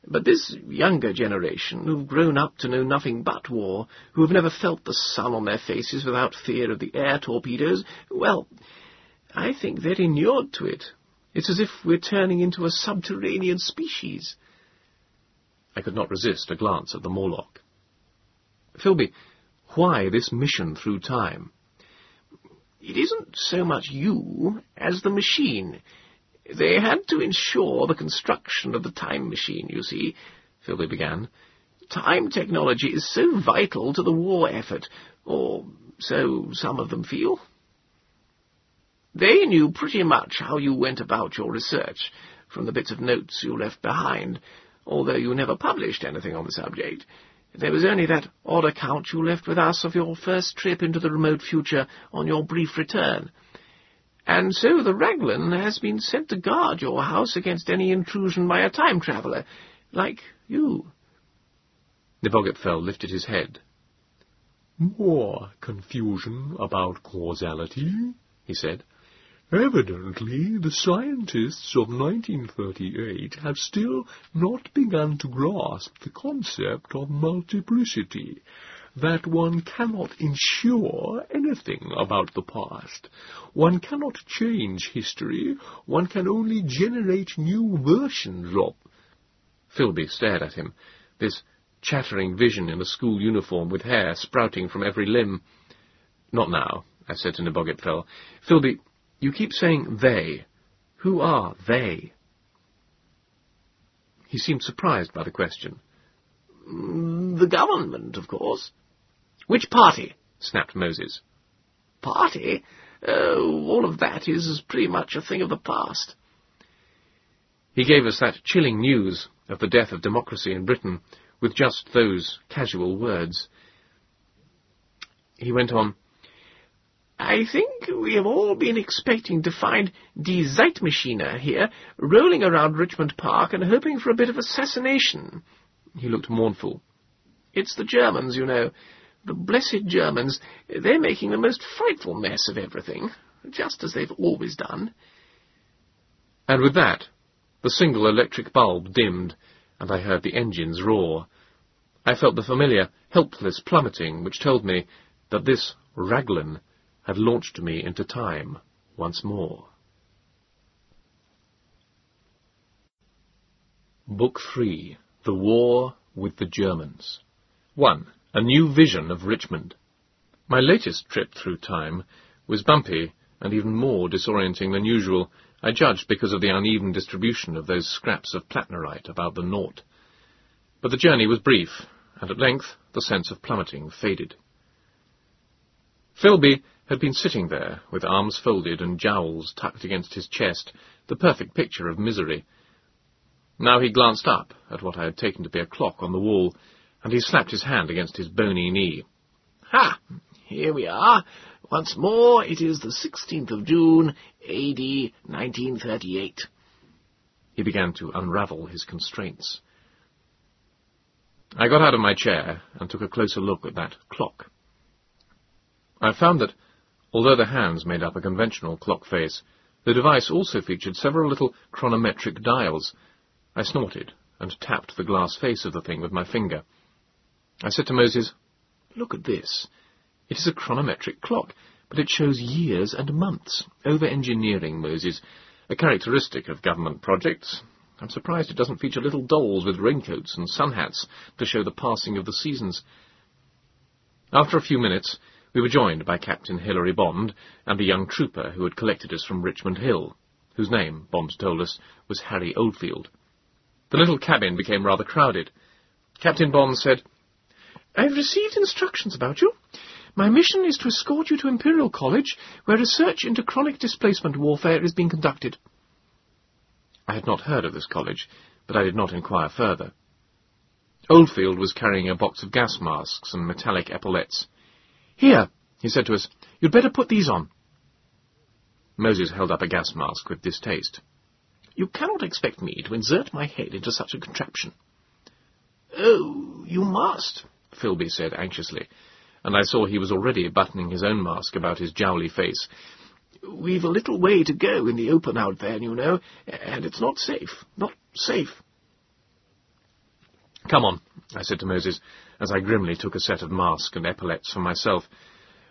But this younger generation, who've grown up to know nothing but war, who have never felt the sun on their faces without fear of the air torpedoes, well, I think they're inured to it. It's as if we're turning into a subterranean species. I could not resist a glance at the Morlock. Philby, why this mission through time? It isn't so much you as the machine. They had to ensure the construction of the time machine, you see, Philby began. Time technology is so vital to the war effort, or so some of them feel. They knew pretty much how you went about your research, from the bits of notes you left behind, although you never published anything on the subject. There was only that odd account you left with us of your first trip into the remote future on your brief return. And so the Raglan has been sent to guard your house against any intrusion by a time traveller, like you. Nebogipfel lifted his head. More confusion about causality, he said. Evidently, the scientists of 1938 have still not begun to grasp the concept of multiplicity, that one cannot ensure anything about the past. One cannot change history, one can only generate new versions of... Philby stared at him, this chattering vision in a school uniform with hair sprouting from every limb. Not now, I said to Nebogipfel. Philby, you keep saying they. Who are they? He seemed surprised by the question. The government, of course. Which party? snapped Moses. Party? Oh, all of that is pretty much a thing of the past. He gave us that chilling news of the death of democracy in Britain with just those casual words. He went on, I think we have all been expecting to find Die Zeitmaschine here, rolling around Richmond Park and hoping for a bit of assassination. He looked mournful. It's the Germans, you know. The blessed Germans. They're making the most frightful mess of everything, just as they've always done. And with that, the single electric bulb dimmed, and I heard the engines roar. I felt the familiar, helpless plummeting which told me that this Raglan had launched me into time once more. Book 3 The War with the Germans 1. A New Vision of Richmond My latest trip through time was bumpy and even more disorienting than usual, I judged because of the uneven distribution of those scraps of plattnerite about the Naut. But the journey was brief, and at length the sense of plummeting faded. Philby had been sitting there, with arms folded and jowls tucked against his chest, the perfect picture of misery. Now he glanced up at what I had taken to be a clock on the wall, and he slapped his hand against his bony knee. Ha! Here we are. Once more, it is the 16th of June, A.D. 1938. He began to unravel his constraints. I got out of my chair and took a closer look at that clock. I found that Although the hands made up a conventional clock face, the device also featured several little chronometric dials. I snorted and tapped the glass face of the thing with my finger. I said to Moses, Look at this. It is a chronometric clock, but it shows years and months. Over-engineering, Moses, a characteristic of government projects. I'm surprised it doesn't feature little dolls with raincoats and sun hats to show the passing of the seasons. After a few minutes, we were joined by Captain Hilary Bond and the young trooper who had collected us from Richmond Hill, whose name, Bond told us, was Harry Oldfield. The little cabin became rather crowded. Captain Bond said, I've received instructions about you. My mission is to escort you to Imperial College, where research into chronic displacement warfare is being conducted. I had not heard of this college, but I did not inquire further. Oldfield was carrying a box of gas masks and metallic epaulettes. Here, he said to us, you'd better put these on. Moses held up a gas mask with distaste. You cannot expect me to insert my head into such a contraption. Oh, you must, Philby said anxiously, and I saw he was already buttoning his own mask about his jowly face. We've a little way to go in the open out there, you know, and it's not safe. Not safe. Come on, I said to Moses, as I grimly took a set of mask and epaulettes for myself.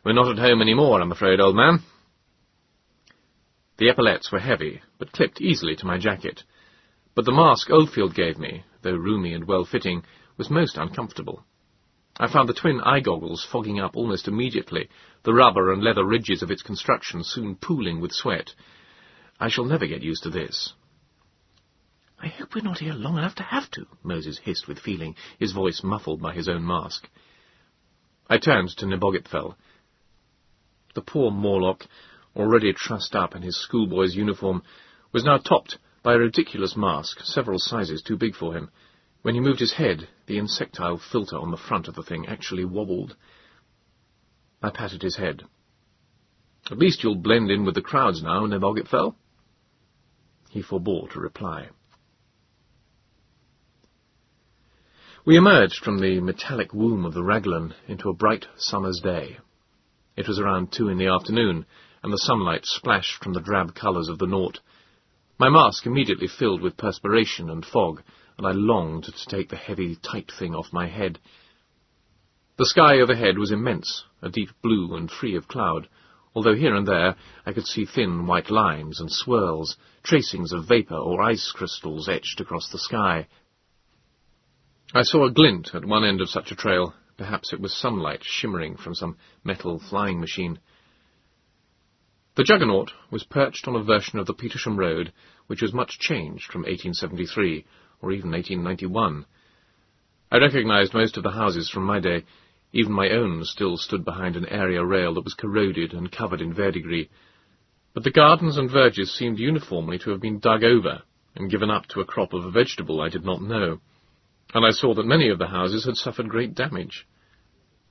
We're not at home any more, I'm afraid, old man. The epaulettes were heavy, but clipped easily to my jacket. But the mask Oldfield gave me, though roomy and well-fitting, was most uncomfortable. I found the twin eye goggles fogging up almost immediately, the rubber and leather ridges of its construction soon pooling with sweat. I shall never get used to this. I hope we're not here long enough to have to, Moses hissed with feeling, his voice muffled by his own mask. I turned to Nebogipfel. The poor Morlock, already trussed up in his schoolboy's uniform, was now topped by a ridiculous mask, several sizes too big for him. When he moved his head, the insectile filter on the front of the thing actually wobbled. I patted his head. At least you'll blend in with the crowds now, Nebogipfel. He forbore to reply. We emerged from the metallic womb of the Raglan into a bright summer's day. It was around two in the afternoon, and the sunlight splashed from the drab colours of the Naut. My mask immediately filled with perspiration and fog, and I longed to take the heavy, tight thing off my head. The sky overhead was immense, a deep blue and free of cloud, although here and there I could see thin white lines and swirls, tracings of vapour or ice crystals etched across the sky. I saw a glint at one end of such a trail. Perhaps it was sunlight shimmering from some metal flying machine. The Juggernaut was perched on a version of the Petersham Road which was much changed from 1873, or even 1891. I recognized most of the houses from my day. Even my own still stood behind an area rail that was corroded and covered in verdigris. But the gardens and verges seemed uniformly to have been dug over and given up to a crop of a vegetable I did not know and I saw that many of the houses had suffered great damage.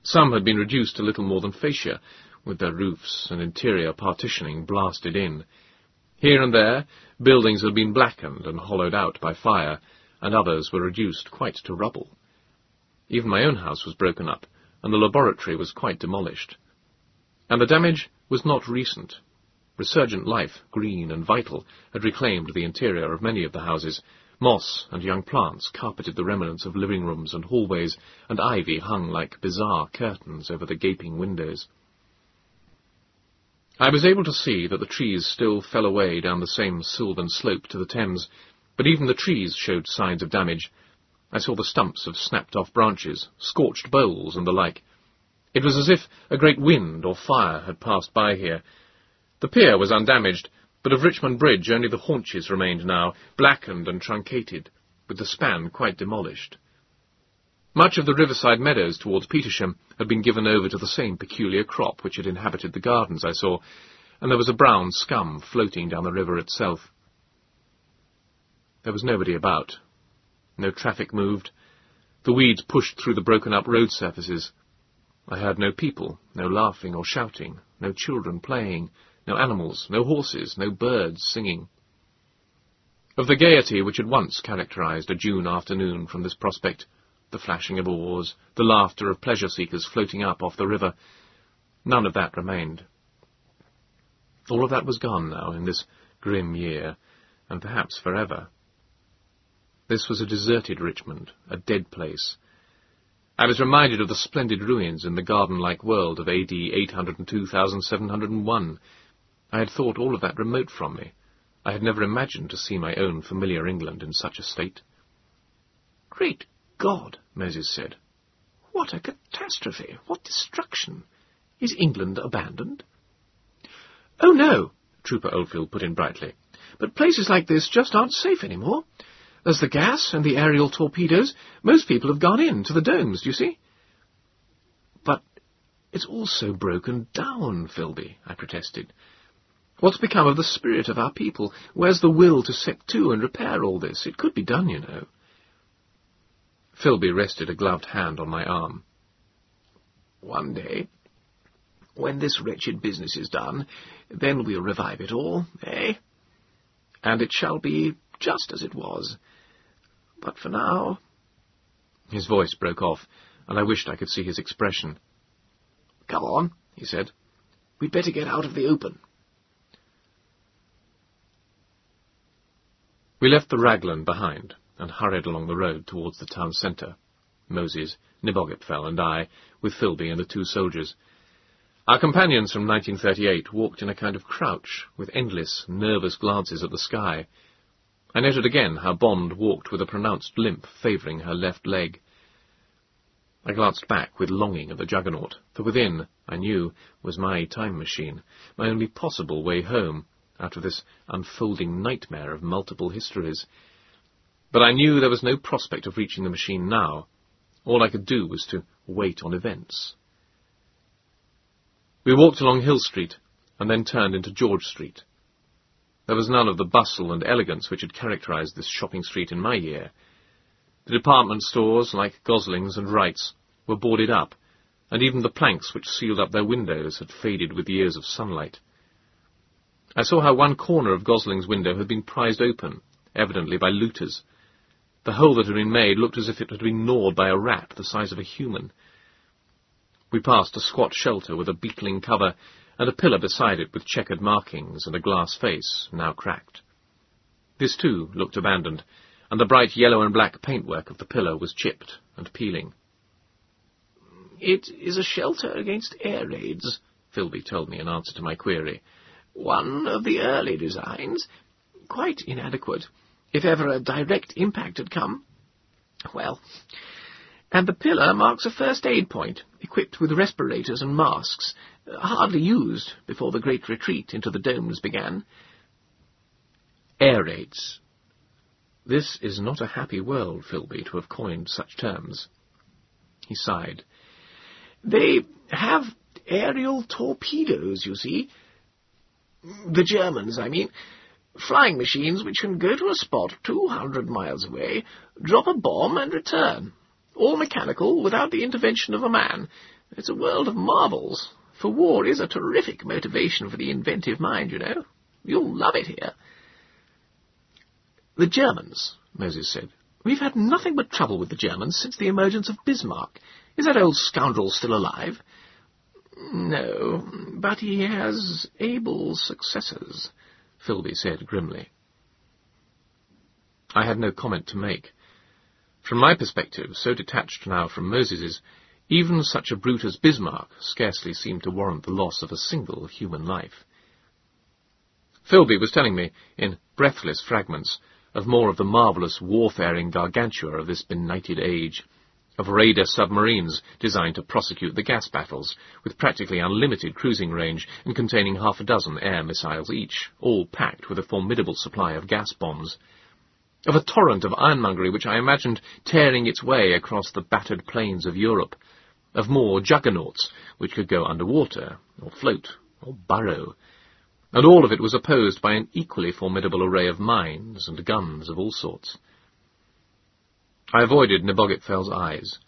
Some had been reduced to little more than fascia, with their roofs and interior partitioning blasted in. Here and there, buildings had been blackened and hollowed out by fire, and others were reduced quite to rubble. Even my own house was broken up, and the laboratory was quite demolished. And the damage was not recent. Resurgent life, green and vital, had reclaimed the interior of many of the houses, Moss and young plants carpeted the remnants of living rooms and hallways, and ivy hung like bizarre curtains over the gaping windows. I was able to see that the trees still fell away down the same sylvan slope to the Thames, but even the trees showed signs of damage. I saw the stumps of snapped-off branches, scorched boles, and the like. It was as if a great wind or fire had passed by here. The pier was undamaged, but of Richmond Bridge only the haunches remained now, blackened and truncated, with the span quite demolished. Much of the riverside meadows towards Petersham had been given over to the same peculiar crop which had inhabited the gardens I saw, and there was a brown scum floating down the river itself. There was nobody about. No traffic moved. The weeds pushed through the broken-up road surfaces. I heard no people, no laughing or shouting, no children playing, no animals, no horses, no birds singing. Of the gaiety which had once characterized a June afternoon from this prospect, the flashing of oars, the laughter of pleasure-seekers floating up off the river, none of that remained. All of that was gone now in this grim year, and perhaps forever. This was a deserted Richmond, a dead place. I was reminded of the splendid ruins in the garden-like world of AD 802,701, I had thought all of that remote from me. I had never imagined to see my own familiar England in such a state. Great God, Moses said. What a catastrophe! What destruction! Is England abandoned? Oh, no, Trooper Oldfield put in brightly. but places like this just aren't safe anymore. There's the gas and the aerial torpedoes. Most people have gone in to the domes, do you see? But it's all so broken down, Philby, I protested. What's become of the spirit of our people? Where's the will to set to and repair all this? It could be done, you know. Philby rested a gloved hand on my arm. One day, when this wretched business is done, then we'll revive it all, eh? And it shall be just as it was. But for now... His voice broke off, and I wished I could see his expression. Come on, he said. We'd better get out of the open. We left the Raglan behind and hurried along the road towards the town centre. Moses, Nebogipfel, and I, with Philby and the two soldiers. Our companions from 1938 walked in a kind of crouch, with endless, nervous glances at the sky. I noted again how Bond walked with a pronounced limp favouring her left leg. I glanced back with longing at the juggernaut, for within, I knew, was my time machine, my only possible way home, out of this unfolding nightmare of multiple histories. But I knew there was no prospect of reaching the machine now. All I could do was to wait on events. We walked along Hill Street, and then turned into George Street. There was none of the bustle and elegance which had characterized this shopping street in my year. The department stores, like Gosling's and Wright's, were boarded up, and even the planks which sealed up their windows had faded with years of sunlight. I saw how one corner of Gosling's window had been prized open, evidently by looters. The hole that had been made looked as if it had been gnawed by a rat the size of a human. We passed a squat shelter with a beetling cover and a pillar beside it with checkered markings and a glass face, now cracked. This, too, looked abandoned, and the bright yellow and black paintwork of the pillar was chipped and peeling. It is a shelter against air raids, Philby told me in answer to my query. One of the early designs. Quite inadequate. If ever a direct impact had come. Well, and the pillar marks a first aid point, equipped with respirators and masks, hardly used before the great retreat into the domes began. Air raids. This is not a happy world, Philby, to have coined such terms. He sighed. They have aerial torpedoes, you see, the Germans, I mean. Flying machines which can go to a spot 200 miles away, drop a bomb and return. All mechanical, without the intervention of a man. It's a world of marvels. For war is a terrific motivation for the inventive mind, you know. You'll love it here. The Germans, Moses said. We've had nothing but trouble with the Germans since the emergence of Bismarck. Is that old scoundrel still alive? No, but he has able successors, Philby said grimly. I had no comment to make. From my perspective, so detached now from Moses's, even such a brute as Bismarck scarcely seemed to warrant the loss of a single human life. Philby was telling me, in breathless fragments, of more of the marvellous warfaring gargantua of this benighted age of raider submarines designed to prosecute the gas battles, with practically unlimited cruising range and containing half a dozen air missiles each, all packed with a formidable supply of gas bombs. Of a torrent of ironmongery which I imagined tearing its way across the battered plains of Europe. Of more juggernauts which could go under water, or float, or burrow. And all of it was opposed by an equally formidable array of mines and guns of all sorts. I avoided Nebogipfel's eyes.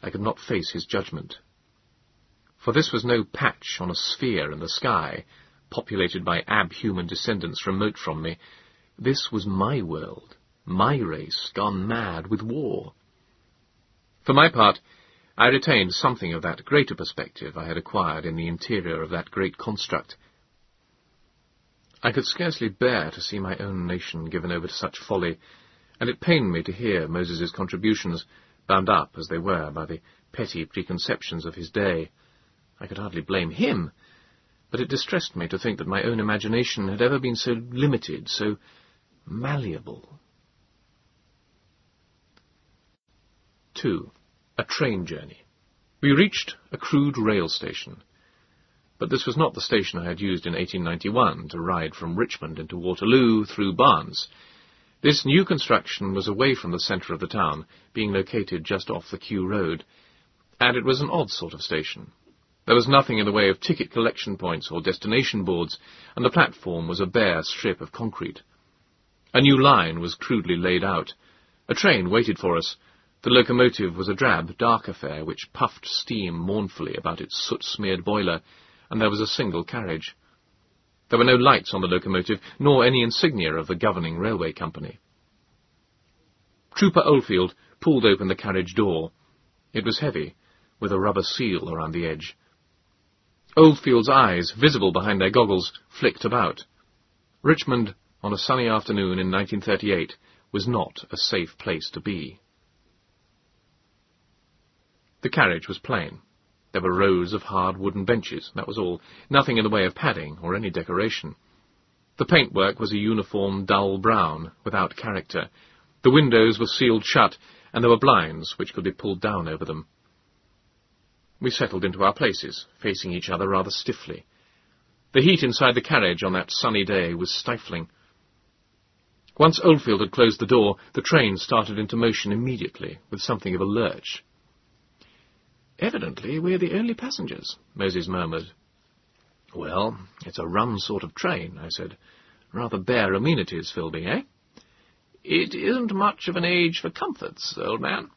I could not face his judgment. For this was no patch on a sphere in the sky, populated by ab-human descendants remote from me. This was my world, my race gone mad with war. For my part, I retained something of that greater perspective I had acquired in the interior of that great construct. I could scarcely bear to see my own nation given over to such folly, and it pained me to hear Moses's contributions bound up as they were by the petty preconceptions of his day. I could hardly blame him, but it distressed me to think that my own imagination had ever been so limited, so malleable. 2. A train journey. We reached a crude rail station. But this was not the station I had used in 1891 to ride from Richmond into Waterloo through Barnes. This new construction was away from the centre of the town, being located just off the Kew Road, and it was an odd sort of station. There was nothing in the way of ticket collection points or destination boards, and the platform was a bare strip of concrete. A new line was crudely laid out. A train waited for us. The locomotive was a drab, dark affair which puffed steam mournfully about its soot-smeared boiler, and there was a single carriage. There were no lights on the locomotive, nor any insignia of the governing railway company. Trooper Oldfield pulled open the carriage door. It was heavy, with a rubber seal around the edge. Oldfield's eyes, visible behind their goggles, flicked about. Richmond, on a sunny afternoon in 1938, was not a safe place to be. The carriage was plain. There were rows of hard wooden benches, that was all, nothing in the way of padding or any decoration. The paintwork was a uniform dull brown, without character. The windows were sealed shut, and there were blinds which could be pulled down over them. We settled into our places, facing each other rather stiffly. The heat inside the carriage on that sunny day was stifling. Once Oldfield had closed the door, the train started into motion immediately, with something of a lurch. Evidently we're the only passengers, Moses murmured. Well, it's a rum sort of train, I said. Rather bare amenities, Philby, eh? It isn't much of an age for comforts, old man.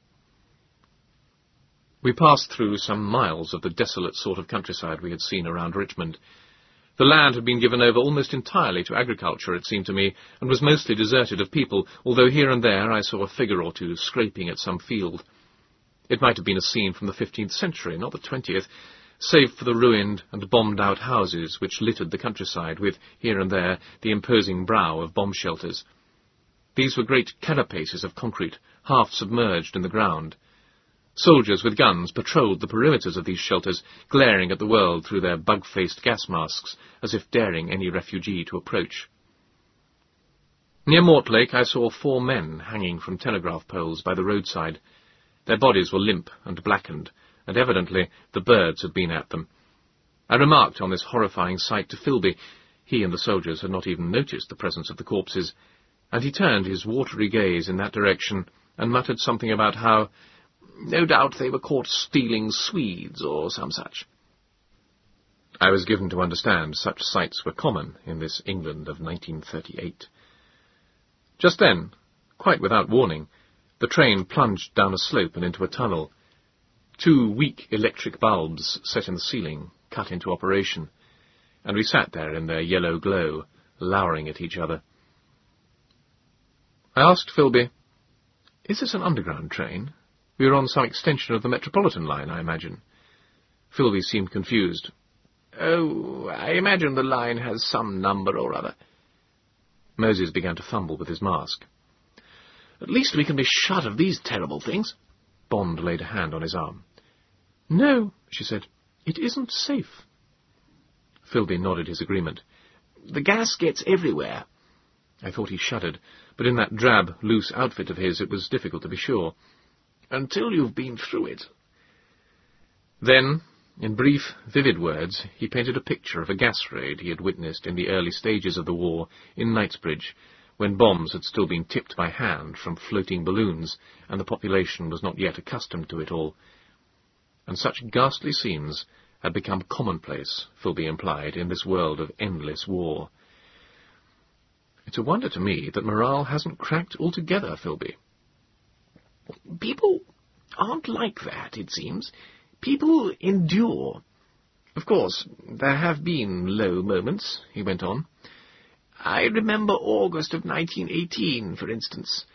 We passed through some miles of the desolate sort of countryside we had seen around Richmond. The land had been given over almost entirely to agriculture, it seemed to me, and was mostly deserted of people, although here and there I saw a figure or two scraping at some field. It might have been a scene from the fifteenth century, not the twentieth, save for the ruined and bombed-out houses which littered the countryside, with, here and there, the imposing brow of bomb shelters. These were great carapaces of concrete, half submerged in the ground. Soldiers with guns patrolled the perimeters of these shelters, glaring at the world through their bug-faced gas masks, as if daring any refugee to approach. Near Mortlake I saw four men hanging from telegraph poles by the roadside. Their bodies were limp and blackened, and evidently the birds had been at them. I remarked on this horrifying sight to Philby. He and the soldiers had not even noticed the presence of the corpses, and he turned his watery gaze in that direction and muttered something about how no doubt they were caught stealing Swedes or some such. I was given to understand such sights were common in this England of 1938. Just then, quite without warning, the train plunged down a slope and into a tunnel. Two weak electric bulbs set in the ceiling cut into operation, and we sat there in their yellow glow, lowering at each other. I asked Philby, Is this an underground train? We are on some extension of the Metropolitan line, I imagine. Philby seemed confused. Oh, I imagine the line has some number or other. Moses began to fumble with his mask. At least we can be shut of these terrible things. Bond laid a hand on his arm. No, she said. It isn't safe. Philby nodded his agreement. The gas gets everywhere. I thought he shuddered, but in that drab, loose outfit of his it was difficult to be sure until you've been through it. Then, in brief, vivid words, he painted a picture of a gas raid he had witnessed in the early stages of the war in Knightsbridge, when bombs had still been tipped by hand from floating balloons, and the population was not yet accustomed to it all. And such ghastly scenes had become commonplace, Philby implied, in this world of endless war. It's a wonder to me that morale hasn't cracked altogether, Philby. People aren't like that, it seems. People endure. Of course, there have been low moments, he went on. I remember August of 1918, for instance.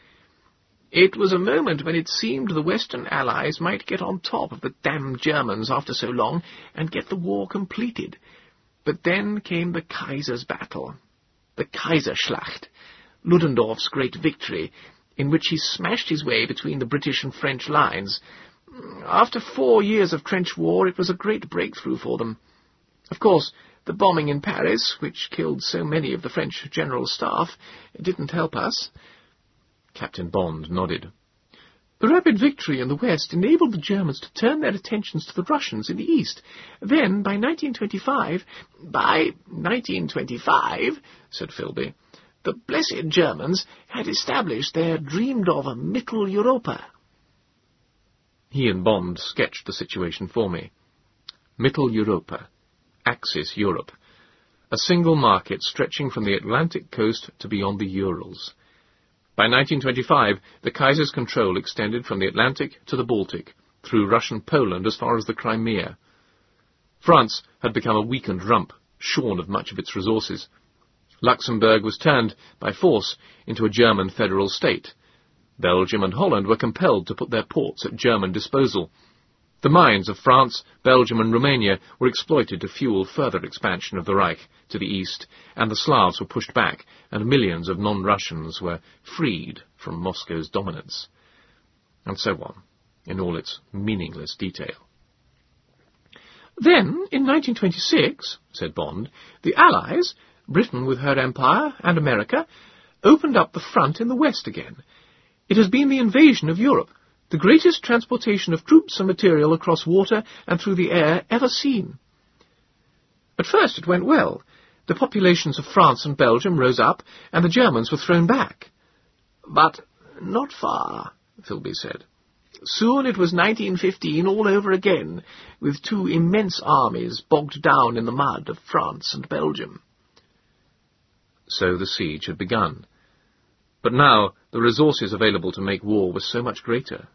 It was a moment when it seemed the Western Allies might get on top of the damned Germans after so long and get the war completed. But then came the Kaiser's battle, the Kaiserschlacht, Ludendorff's great victory, in which he smashed his way between the British and French lines. After four years of trench war, it was a great breakthrough for them. Of course, the bombing in Paris, which killed so many of the French general staff, didn't help us. Captain Bond nodded. The rapid victory in the west enabled the Germans to turn their attentions to the Russians in the east. Then, by 1925, by 1925, said Philby, the blessed Germans had established their dreamed-of Mittel Europa. He and Bond sketched the situation for me. Mittel Europa, Axis Europe, a single market stretching from the Atlantic coast to beyond the Urals. By 1925, the Kaiser's control extended from the Atlantic to the Baltic, through Russian Poland as far as the Crimea. France had become a weakened rump, shorn of much of its resources. Luxembourg was turned, by force, into a German federal state. Belgium and Holland were compelled to put their ports at German disposal, the mines of France, Belgium and Romania were exploited to fuel further expansion of the Reich to the east, and the Slavs were pushed back, and millions of non-Russians were freed from Moscow's dominance. And so on, in all its meaningless detail. Then, in 1926, said Bond, the Allies, Britain with her empire, and America, opened up the front in the west again. It has been the invasion of Europe the greatest transportation of troops and material across water and through the air ever seen. At first it went well. The populations of France and Belgium rose up, and the Germans were thrown back. But not far, Philby said. Soon it was 1915 all over again, with two immense armies bogged down in the mud of France and Belgium. So the siege had begun. But now the resources available to make war were so much greater.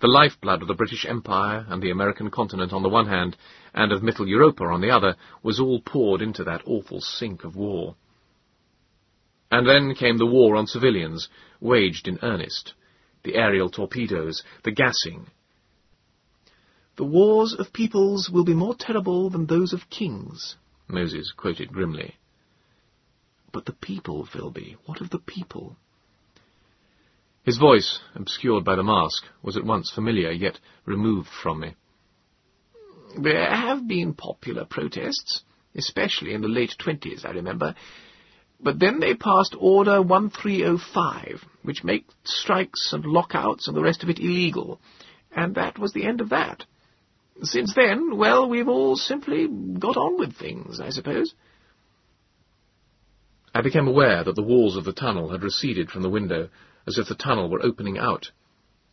The lifeblood of the British Empire and the American continent on the one hand, and of Mittel Europa on the other, was all poured into that awful sink of war. And then came the war on civilians, waged in earnest. The aerial torpedoes, the gassing. The wars of peoples will be more terrible than those of kings, Moses quoted grimly. But the people, Philby, what of the people? His voice, obscured by the mask, was at once familiar, yet removed from me. There have been popular protests, especially in the late twenties, I remember. But then they passed Order 1305, which makes strikes and lockouts and the rest of it illegal. And that was the end of that. Since then, well, we've all simply got on with things, I suppose. I became aware that the walls of the tunnel had receded from the window, as if the tunnel were opening out.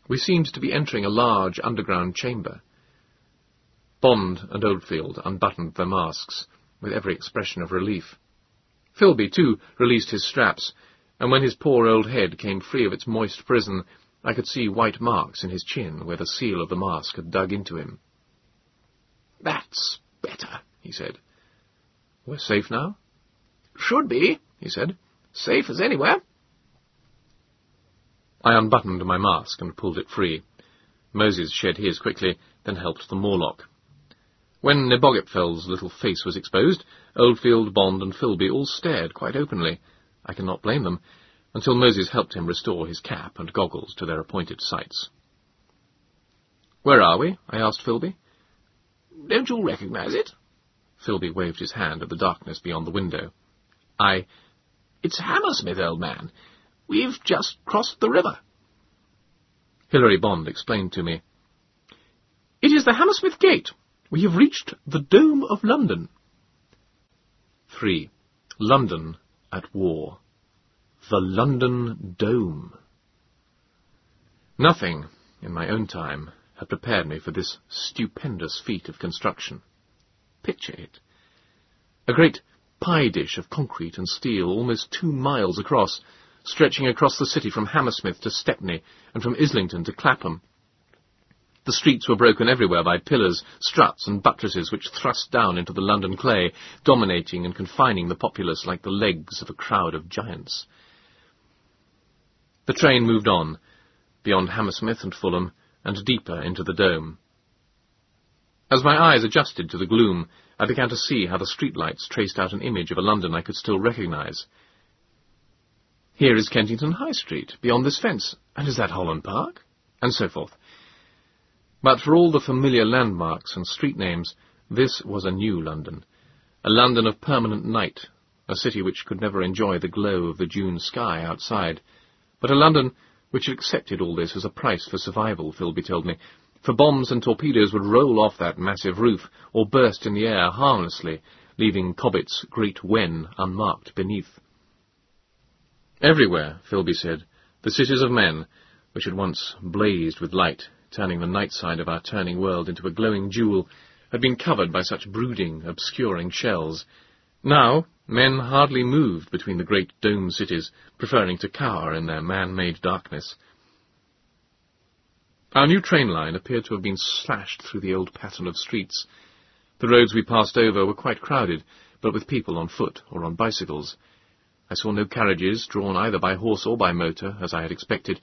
We seemed to be entering a large underground chamber. Bond and Oldfield unbuttoned their masks, with every expression of relief. Philby, too, released his straps, and when his poor old head came free of its moist prison, I could see white marks in his chin where the seal of the mask had dug into him. That's better, he said. We're safe now? Should be, he said. Safe as anywhere. I unbuttoned my mask and pulled it free. Moses shed his quickly, then helped the Morlock. When Nebogipfel's little face was exposed, Oldfield, Bond, and Philby all stared quite openly. I cannot blame them, until Moses helped him restore his cap and goggles to their appointed sites. Where are we? I asked Philby. Don't you recognize it? Philby waved his hand at the darkness beyond the window. I... It's Hammersmith, old man. We've just crossed the river. Hilary Bond explained to me. It is the Hammersmith Gate. We have reached the Dome of London. 3. London at war. The London Dome. Nothing, in my own time, had prepared me for this stupendous feat of construction. Picture it. A great pie dish of concrete and steel, almost two miles across, stretching across the city from Hammersmith to Stepney and from Islington to Clapham. The streets were broken everywhere by pillars, struts, and buttresses which thrust down into the London clay, dominating and confining the populace like the legs of a crowd of giants. The train moved on, beyond Hammersmith and Fulham, and deeper into the dome. As my eyes adjusted to the gloom, I began to see how the streetlights traced out an image of a London I could still recognize. Here is Kensington High Street, beyond this fence, and is that Holland Park? And so forth. But for all the familiar landmarks and street names, this was a new London, a London of permanent night, a city which could never enjoy the glow of the June sky outside, but a London which accepted all this as a price for survival, Philby told me, for bombs and torpedoes would roll off that massive roof or burst in the air harmlessly, leaving Cobbett's Great Wen unmarked beneath. Everywhere, Philby said, the cities of men, which had once blazed with light, turning the night side of our turning world into a glowing jewel, had been covered by such brooding, obscuring shells. Now, men hardly moved between the great dome cities, preferring to cower in their man-made darkness. Our new train line appeared to have been slashed through the old pattern of streets. The roads we passed over were quite crowded, but with people on foot or on bicycles. I saw no carriages drawn either by horse or by motor, as I had expected.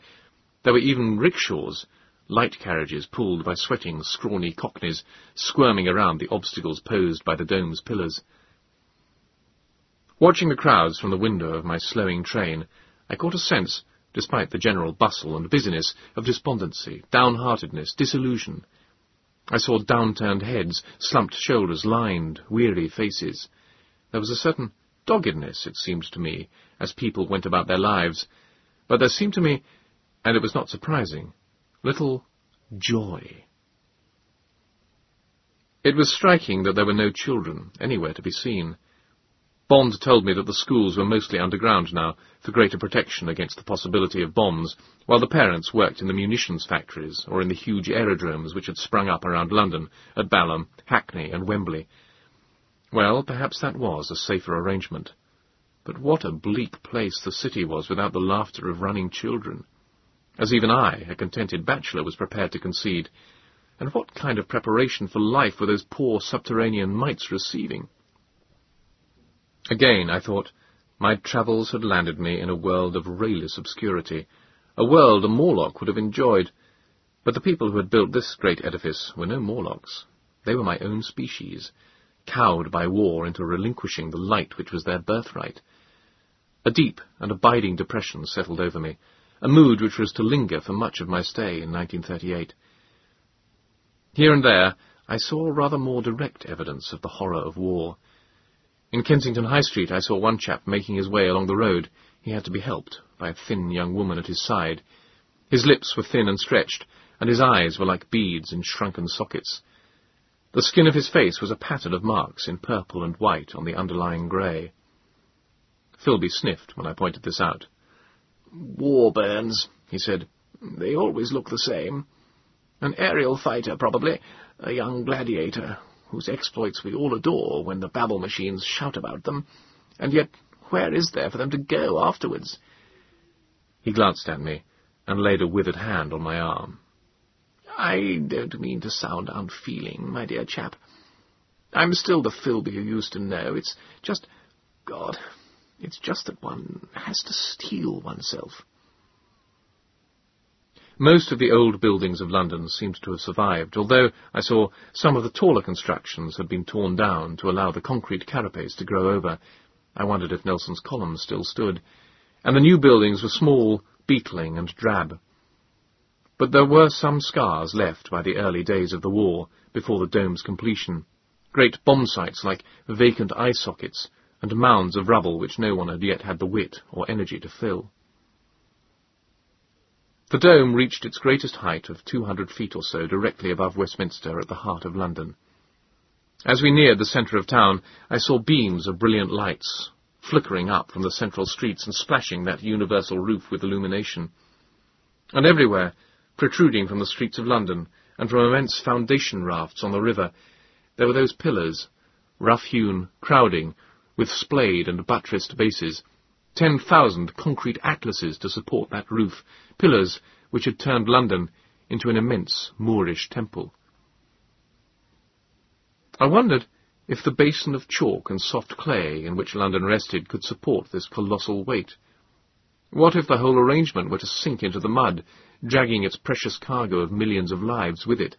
There were even rickshaws, light carriages pulled by sweating, scrawny cockneys, squirming around the obstacles posed by the dome's pillars. Watching the crowds from the window of my slowing train, I caught a sense, despite the general bustle and busyness, of despondency, downheartedness, disillusion. I saw downturned heads, slumped shoulders, lined, weary faces. There was a certain doggedness, it seemed to me, as people went about their lives, but there seemed to me, and it was not surprising, little joy. It was striking that there were no children anywhere to be seen. Bond told me that the schools were mostly underground now, for greater protection against the possibility of bombs, while the parents worked in the munitions factories or in the huge aerodromes which had sprung up around London, at Balham, Hackney, and Wembley. Well, perhaps that was a safer arrangement. But what a bleak place the city was without the laughter of running children as even I, a contented bachelor, was prepared to concede. And what kind of preparation for life were those poor subterranean mites receiving? Again, I thought, my travels had landed me in a world of rayless obscurity, a world a Morlock would have enjoyed. But the people who had built this great edifice were no Morlocks. They were my own species, cowed by war into relinquishing the light which was their birthright. A deep and abiding depression settled over me, a mood which was to linger for much of my stay in 1938. Here and there, I saw rather more direct evidence of the horror of war. In Kensington High Street, I saw one chap making his way along the road. He had to be helped by a thin young woman at his side. His lips were thin and stretched, and his eyes were like beads in shrunken sockets. The skin of his face was a pattern of marks in purple and white on the underlying grey. Philby sniffed when I pointed this out. War burns, he said. They always look the same. An aerial fighter, probably. A young gladiator, whose exploits we all adore when the babble machines shout about them. And yet, where is there for them to go afterwards? He glanced at me, and laid a withered hand on my arm. I don't mean to sound unfeeling, my dear chap. I'm still the Philby you used to know. It's just... God, it's just that one has to steel oneself. Most of the old buildings of London seemed to have survived, although I saw some of the taller constructions had been torn down to allow the concrete carapace to grow over. I wondered if Nelson's columns still stood. And the new buildings were small, beetling, and drab. But there were some scars left by the early days of the war, before the dome's completion. Great bomb sites like vacant eye sockets, and mounds of rubble which no one had yet had the wit or energy to fill. The dome reached its greatest height of 200 feet or so directly above Westminster at the heart of London. As we neared the centre of town, I saw beams of brilliant lights flickering up from the central streets and splashing that universal roof with illumination. And everywhere, protruding from the streets of London and from immense foundation rafts on the river, there were those pillars, rough-hewn, crowding, with splayed and buttressed bases, ten thousand concrete atlases to support that roof, pillars which had turned London into an immense Moorish temple. I wondered if the basin of chalk and soft clay in which London rested could support this colossal weight. What if the whole arrangement were to sink into the mud, dragging its precious cargo of millions of lives with it?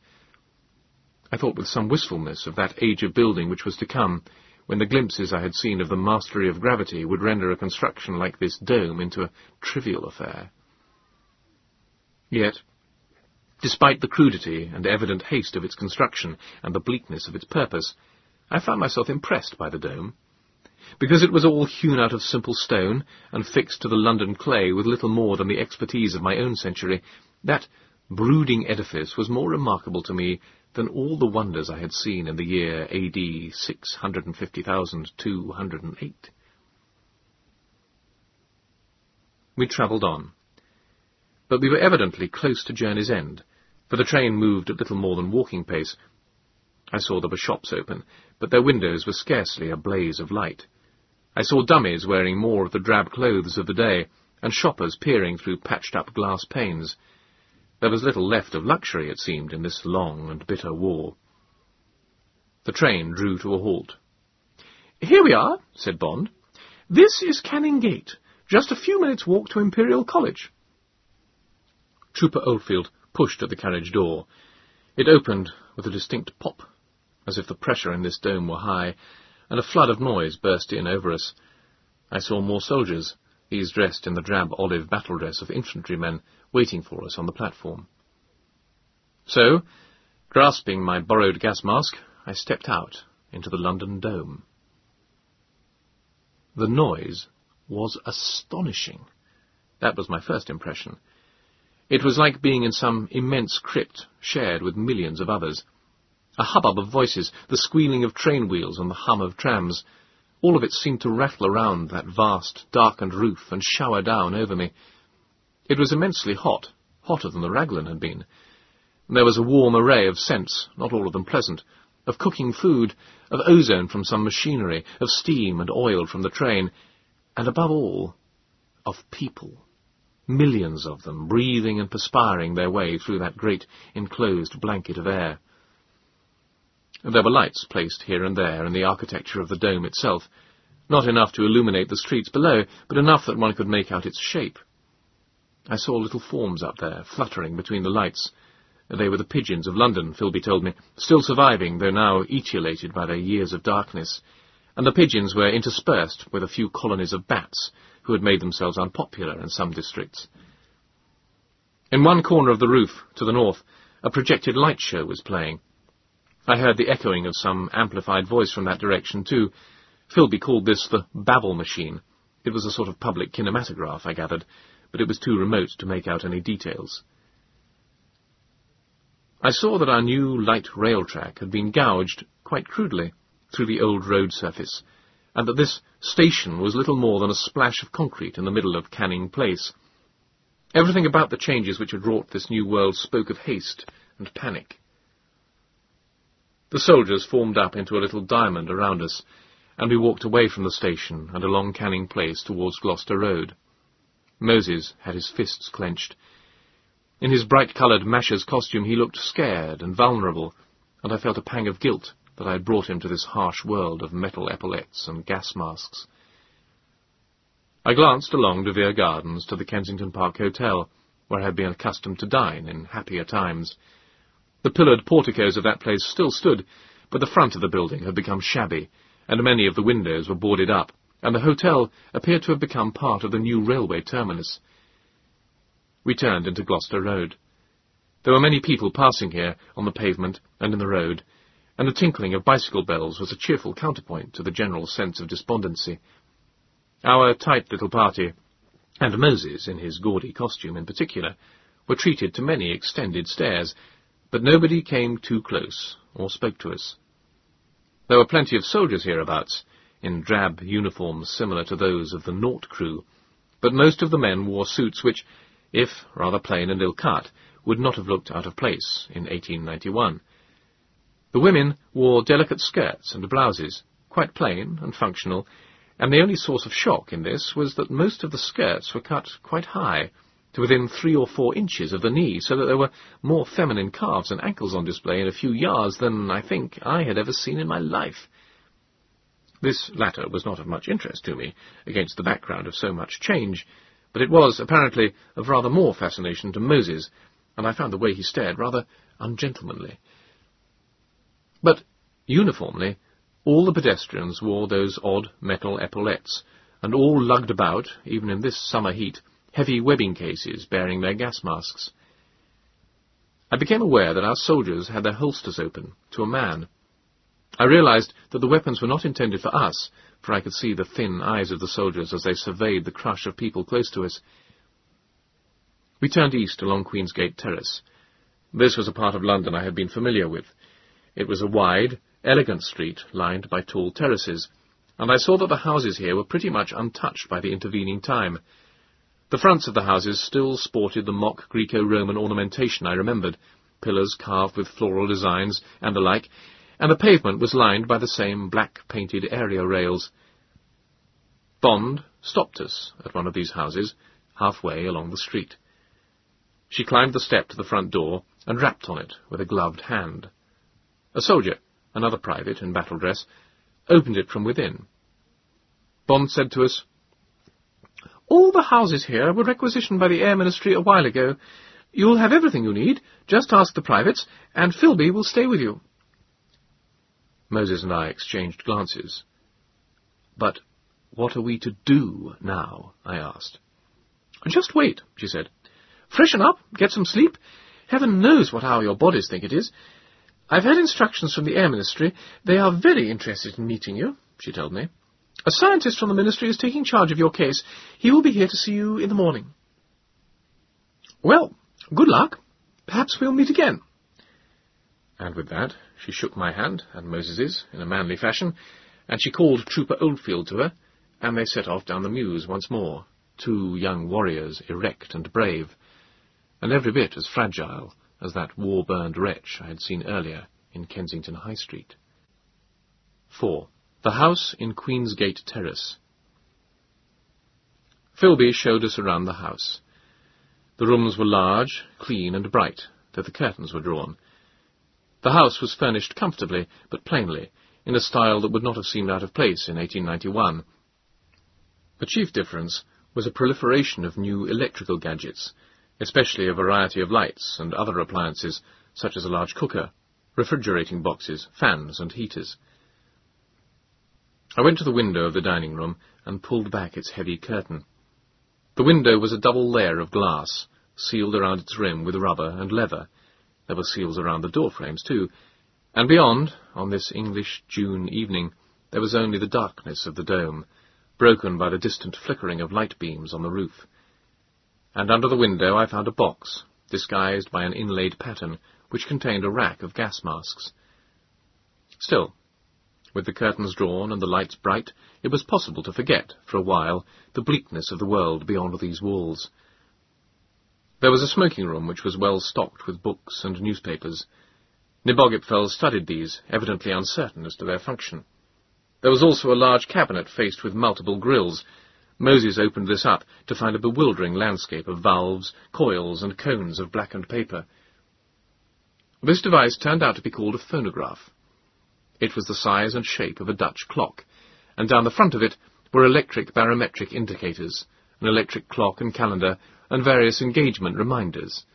I thought with some wistfulness of that age of building which was to come, when the glimpses I had seen of the mastery of gravity would render a construction like this dome into a trivial affair. Yet, despite the crudity and evident haste of its construction and the bleakness of its purpose, I found myself impressed by the dome. Because it was all hewn out of simple stone and fixed to the London clay with little more than the expertise of my own century, that brooding edifice was more remarkable to me than all the wonders I had seen in the year AD 650,208. We travelled on. But we were evidently close to journey's end, for the train moved at little more than walking pace. I saw there were shops open, but their windows were scarcely a blaze of light. I saw dummies wearing more of the drab clothes of the day, and shoppers peering through patched-up glass panes. There was little left of luxury, it seemed, in this long and bitter war. The train drew to a halt. Here we are, said Bond. This is Canning Gate. Just a few minutes' walk to Imperial College. Trooper Oldfield pushed at the carriage door. It opened with a distinct pop, as if the pressure in this dome were high, and a flood of noise burst in over us. I saw more soldiers, these dressed in the drab olive battle dress of infantrymen, waiting for us on the platform. So, grasping my borrowed gas mask, I stepped out into the London Dome. The noise was astonishing. That was my first impression. It was like being in some immense crypt, shared with millions of others. A hubbub of voices, the squealing of train wheels and the hum of trams, all of it seemed to rattle around that vast, darkened roof and shower down over me. It was immensely hot, hotter than the Raglan had been. There was a warm array of scents, not all of them pleasant, of cooking food, of ozone from some machinery, of steam and oil from the train, and above all, of people. Millions of them, breathing and perspiring their way through that great enclosed blanket of air. There were lights placed here and there in the architecture of the dome itself, not enough to illuminate the streets below, but enough that one could make out its shape. I saw little forms up there, fluttering between the lights. They were the pigeons of London, Philby told me, still surviving, though now etiolated by their years of darkness and the pigeons were interspersed with a few colonies of bats who had made themselves unpopular in some districts. In one corner of the roof, to the north, a projected light show was playing. I heard the echoing of some amplified voice from that direction, too. Philby called this the Babel machine. It was a sort of public kinematograph, I gathered, but it was too remote to make out any details. I saw that our new light rail track had been gouged quite crudely through the old road surface, and that this station was little more than a splash of concrete in the middle of Canning Place. Everything about the changes which had wrought this new world spoke of haste and panic. The soldiers formed up into a little diamond around us, and we walked away from the station and along Canning Place towards Gloucester Road. Moses had his fists clenched. In his bright-coloured masher's costume he looked scared and vulnerable, and I felt a pang of guilt that I had brought him to this harsh world of metal epaulettes and gas masks. I glanced along De Vere Gardens to the Kensington Park Hotel, where I had been accustomed to dine in happier times. The pillared porticos of that place still stood, but the front of the building had become shabby, and many of the windows were boarded up, and the hotel appeared to have become part of the new railway terminus. We turned into Gloucester Road. There were many people passing here, on the pavement and in the road, and the tinkling of bicycle bells was a cheerful counterpoint to the general sense of despondency. Our tight little party, and Moses, in his gaudy costume in particular, were treated to many extended stares, but nobody came too close or spoke to us. There were plenty of soldiers hereabouts, in drab uniforms similar to those of the Naut crew, but most of the men wore suits which, if rather plain and ill-cut, would not have looked out of place in 1891. The women wore delicate skirts and blouses, quite plain and functional, and the only source of shock in this was that most of the skirts were cut quite high, to within three or four inches of the knee, so that there were more feminine calves and ankles on display in a few yards than, I think, I had ever seen in my life. This latter was not of much interest to me, against the background of so much change, but it was, apparently, of rather more fascination to Moses, and I found the way he stared rather ungentlemanly. But, uniformly, all the pedestrians wore those odd metal epaulettes, and all lugged about, even in this summer heat, heavy webbing cases bearing their gas masks. I became aware that our soldiers had their holsters open, to a man. I realized that the weapons were not intended for us, for I could see the thin eyes of the soldiers as they surveyed the crush of people close to us. We turned east along Queensgate Terrace. This was a part of London I had been familiar with. It was a wide, elegant street lined by tall terraces, and I saw that the houses here were pretty much untouched by the intervening time. The fronts of the houses still sported the mock Greco-Roman ornamentation I remembered, pillars carved with floral designs and the like, and the pavement was lined by the same black-painted area rails. Bond stopped us at one of these houses, halfway along the street. She climbed the step to the front door and rapped on it with a gloved hand. A soldier, another private in battle dress, opened it from within. Bond said to us, All the houses here were requisitioned by the Air Ministry a while ago. You'll have everything you need. Just ask the privates, and Philby will stay with you. Moses and I exchanged glances. But what are we to do now? I asked. Just wait, she said. Freshen up, get some sleep. Heaven knows what hour your bodies think it is. I've had instructions from the Air Ministry. They are very interested in meeting you, she told me. A scientist from the Ministry is taking charge of your case. He will be here to see you in the morning. Well, good luck. Perhaps we'll meet again. And with that, she shook my hand and Moses's in a manly fashion, and she called Trooper Oldfield to her, and they set off down the mews once more, two young warriors, erect and brave, and every bit as fragile as that war-burned wretch I had seen earlier in Kensington High Street. 4. The House in Queensgate Terrace. Philby showed us around the house. The rooms were large, clean, and bright, though the curtains were drawn. The house was furnished comfortably, but plainly, in a style that would not have seemed out of place in 1891. The chief difference was a proliferation of new electrical gadgets, especially a variety of lights and other appliances, such as a large cooker, refrigerating boxes, fans, and heaters. I went to the window of the dining room and pulled back its heavy curtain. The window was a double layer of glass, sealed around its rim with rubber and leather. There were seals around the door frames, too. And beyond, on this English June evening, there was only the darkness of the dome, broken by the distant flickering of light beams on the roof and under the window I found a box, disguised by an inlaid pattern, which contained a rack of gas masks. Still, with the curtains drawn and the lights bright, it was possible to forget, for a while, the bleakness of the world beyond these walls. There was a smoking room which was well stocked with books and newspapers. Nebogipfel studied these, evidently uncertain as to their function. There was also a large cabinet faced with multiple grilles, Moses opened this up to find a bewildering landscape of valves, coils, and cones of blackened paper. This device turned out to be called a phonograph. It was the size and shape of a Dutch clock, and down the front of it were electric barometric indicators, an electric clock and calendar, and various engagement reminders.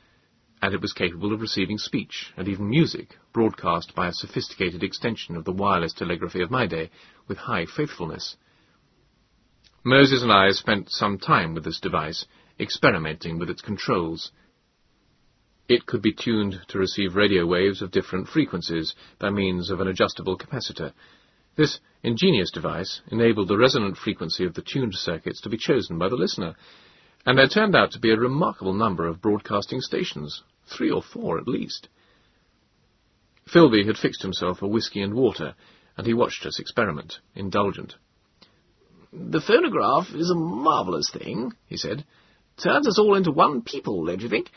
And it was capable of receiving speech and even music, broadcast by a sophisticated extension of the wireless telegraphy of my day, with high faithfulness. Moses and I spent some time with this device, experimenting with its controls. It could be tuned to receive radio waves of different frequencies by means of an adjustable capacitor. This ingenious device enabled the resonant frequency of the tuned circuits to be chosen by the listener, and there turned out to be a remarkable number of broadcasting stations, three or four at least. Philby had fixed himself a whisky and water, and he watched us experiment, indulgent. The phonograph is a marvellous thing, he said. Turns us all into one people, don't you think?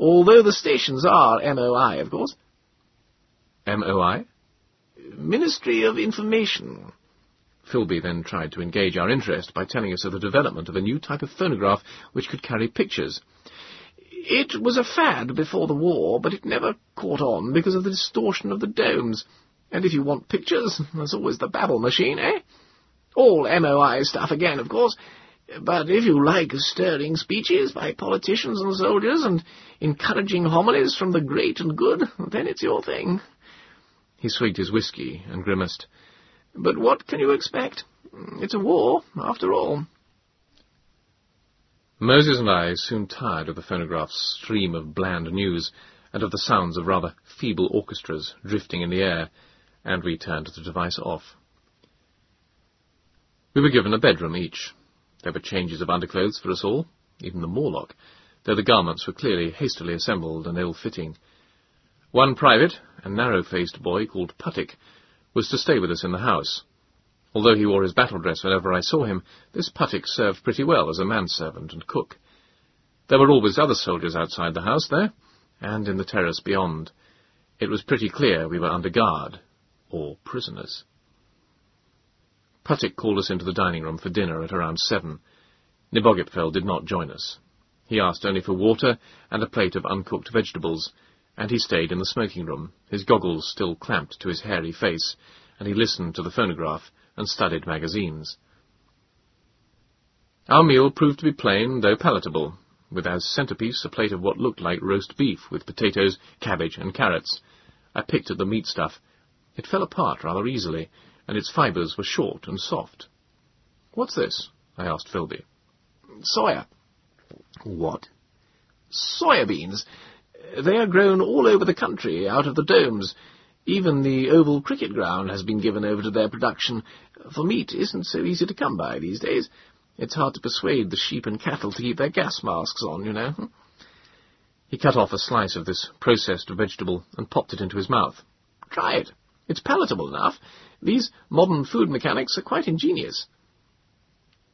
Although the stations are MOI, of course. MOI? Ministry of Information. Philby then tried to engage our interest by telling us of the development of a new type of phonograph which could carry pictures. It was a fad before the war, but it never caught on because of the distortion of the domes. And if you want pictures, there's always the Babel machine, eh? All MOI stuff again, of course. But if you like stirring speeches by politicians and soldiers and encouraging homilies from the great and good, then it's your thing. He swigged his whisky and grimaced. But what can you expect? It's a war, after all. Moses and I soon tired of the phonograph's stream of bland news and of the sounds of rather feeble orchestras drifting in the air, and we turned the device off. We were given a bedroom each. There were changes of underclothes for us all, even the Morlock, though the garments were clearly hastily assembled and ill-fitting. One private, a narrow-faced boy called Puttick, was to stay with us in the house. Although he wore his battle dress whenever I saw him, this Puttick served pretty well as a manservant and cook. There were always other soldiers outside the house there, and in the terrace beyond. It was pretty clear we were under guard, or prisoners. Puttick called us into the dining room for dinner at around seven. Nebogipfel did not join us. He asked only for water and a plate of uncooked vegetables, and he stayed in the smoking room, his goggles still clamped to his hairy face, and he listened to the phonograph and studied magazines. Our meal proved to be plain, though palatable, with as centrepiece a plate of what looked like roast beef with potatoes, cabbage, and carrots. I picked at the meat stuff. It fell apart rather easily, and its fibres were short and soft. What's this? I asked Philby. Soya. What? Soya beans. They are grown all over the country, out of the domes. Even the oval cricket ground has been given over to their production, for meat isn't so easy to come by these days. It's hard to persuade the sheep and cattle to keep their gas masks on, you know. He cut off a slice of this processed vegetable and popped it into his mouth. Try it. It's palatable enough. These modern food mechanics are quite ingenious.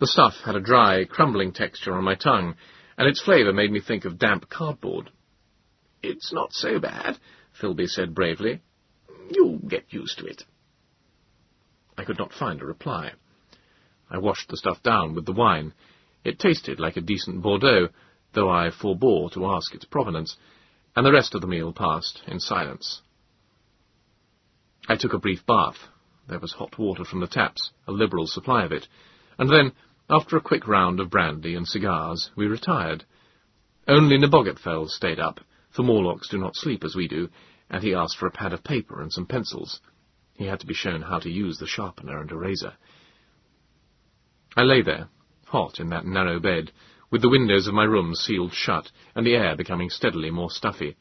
The stuff had a dry, crumbling texture on my tongue, and its flavour made me think of damp cardboard. It's not so bad, Philby said bravely. You'll get used to it. I could not find a reply. I washed the stuff down with the wine. It tasted like a decent Bordeaux, though I forbore to ask its provenance, and the rest of the meal passed in silence. I took a brief bath. There was hot water from the taps, a liberal supply of it, and then, after a quick round of brandy and cigars, we retired. Only Nebogipfel stayed up, for Morlocks do not sleep as we do, and he asked for a pad of paper and some pencils. He had to be shown how to use the sharpener and eraser. I lay there, hot in that narrow bed, with the windows of my room sealed shut, and the air becoming steadily more stuffy.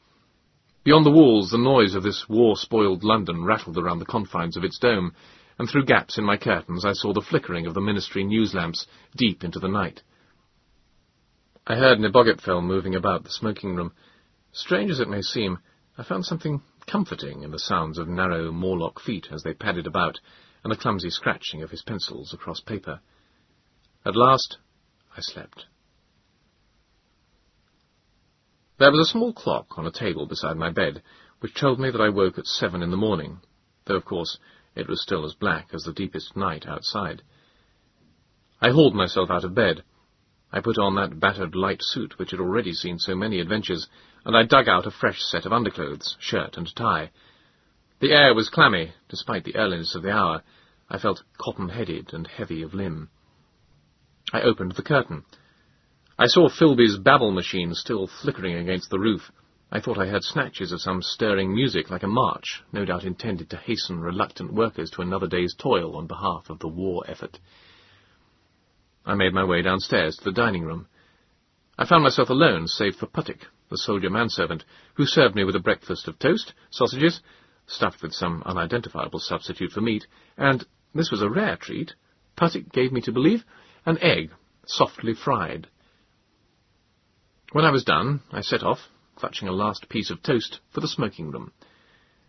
Beyond the walls, the noise of this war-spoiled London rattled around the confines of its dome, and through gaps in my curtains I saw the flickering of the ministry news lamps deep into the night. I heard Nebogipfel moving about the smoking room. Strange as it may seem, I found something comforting in the sounds of narrow Morlock feet as they padded about, and the clumsy scratching of his pencils across paper. At last, I slept. There was a small clock on a table beside my bed, which told me that I woke at seven in the morning, though, of course, it was still as black as the deepest night outside. I hauled myself out of bed. I put on that battered light suit which had already seen so many adventures, and I dug out a fresh set of underclothes, shirt and tie. The air was clammy, despite the earliness of the hour. I felt cotton-headed and heavy of limb. I opened the curtain. I saw Philby's babble machine still flickering against the roof. I thought I heard snatches of some stirring music like a march, no doubt intended to hasten reluctant workers to another day's toil on behalf of the war effort. I made my way downstairs to the dining room. I found myself alone, save for Puttick, the soldier manservant, who served me with a breakfast of toast, sausages, stuffed with some unidentifiable substitute for meat, and, this was a rare treat, Puttick gave me to believe, an egg, softly fried. When I was done, I set off, clutching a last piece of toast, for the smoking room.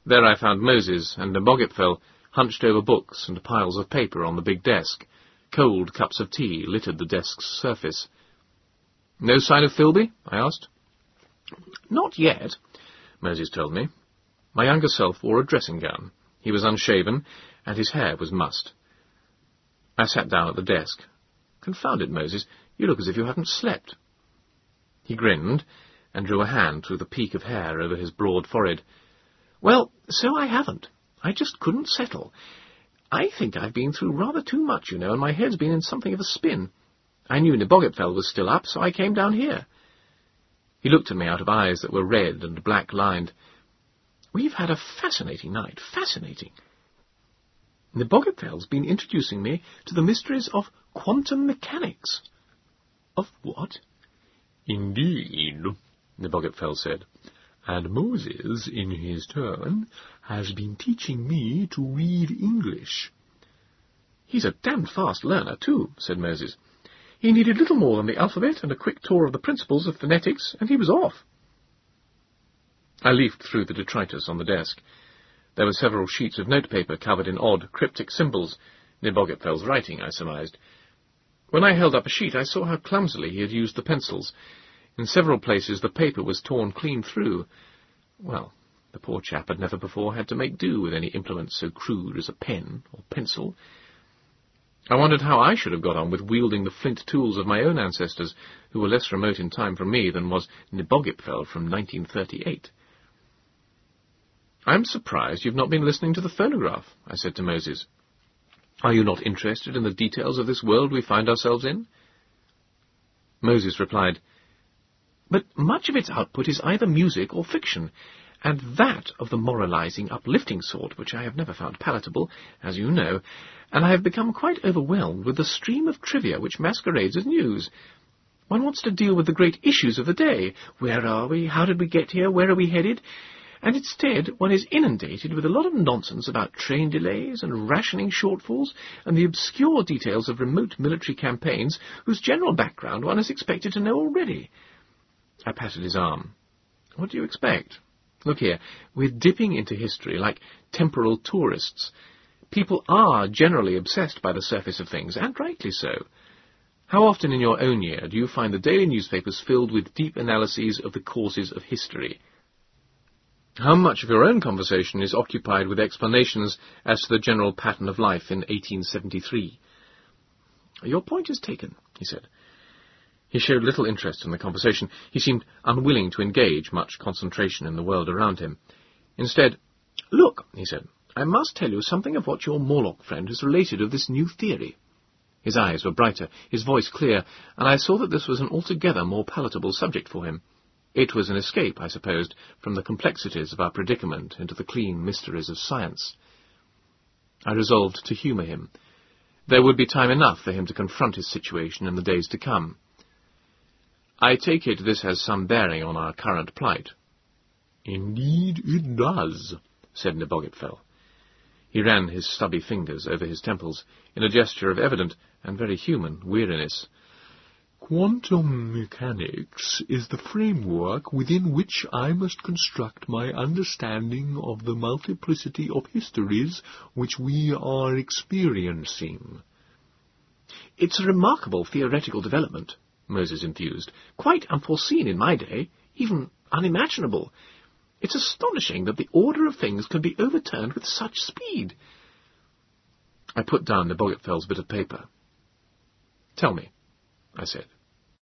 There I found Moses and Nebogipfel hunched over books and piles of paper on the big desk. Cold cups of tea littered the desk's surface. No sign of Philby? I asked. Not yet, Moses told me. My younger self wore a dressing gown. He was unshaven, and his hair was mussed. I sat down at the desk, Confound it, Moses, you look as if you hadn't slept. He grinned, and drew a hand through the peak of hair over his broad forehead. Well, so I haven't. I just couldn't settle. I think I've been through rather too much, you know, and my head's been in something of a spin. I knew Nebogipfel was still up, so I came down here. He looked at me out of eyes that were red and black-lined. We've had a fascinating night, fascinating. Nebogipfel's been introducing me to the mysteries of quantum mechanics. Of what? Indeed, Nebogipfel said. And Moses, in his turn, has been teaching me to read English. He's a damned fast learner, too, said Moses. He needed little more than the alphabet and a quick tour of the principles of phonetics, and he was off. I leafed through the detritus on the desk. There were several sheets of notepaper covered in odd, cryptic symbols. Nebogipfel's writing, I surmised. When I held up a sheet, I saw how clumsily he had used the pencils. In several places the paper was torn clean through. Well, the poor chap had never before had to make do with any implement so crude as a pen or pencil. I wondered how I should have got on with wielding the flint tools of my own ancestors, who were less remote in time from me than was Nebogipfel from 1938. I'm surprised you've not been listening to the phonograph, I said to Moses. Are you not interested in the details of this world we find ourselves in? Moses replied, But much of its output is either music or fiction, and that of the moralizing, uplifting sort, which I have never found palatable, as you know, and I have become quite overwhelmed with the stream of trivia which masquerades as news. One wants to deal with the great issues of the day. Where are we? How did we get here? Where are we headed? And instead, one is inundated with a lot of nonsense about train delays and rationing shortfalls and the obscure details of remote military campaigns whose general background one is expected to know already. I patted his arm. What do you expect? Look here, we're dipping into history like temporal tourists. People are generally obsessed by the surface of things, and rightly so. How often in your own year do you find the daily newspapers filled with deep analyses of the causes of history? How much of your own conversation is occupied with explanations as to the general pattern of life in 1873? Your point is taken, he said. He showed little interest in the conversation. He seemed unwilling to engage much concentration in the world around him. Instead, Look, he said, I must tell you something of what your Morlock friend has related of this new theory. His eyes were brighter, his voice clear, and I saw that this was an altogether more palatable subject for him. It was an escape, I supposed, from the complexities of our predicament into the clean mysteries of science. I resolved to humour him. There would be time enough for him to confront his situation in the days to come. I take it this has some bearing on our current plight. Indeed it does, said Nebogipfel. He ran his stubby fingers over his temples in a gesture of evident and very human weariness. Quantum mechanics is the framework within which I must construct my understanding of the multiplicity of histories which we are experiencing. It's a remarkable theoretical development, Moses enthused. Quite unforeseen in my day, even unimaginable. It's astonishing that the order of things can be overturned with such speed. I put down the Nebogipfel's bit of paper. Tell me, I said.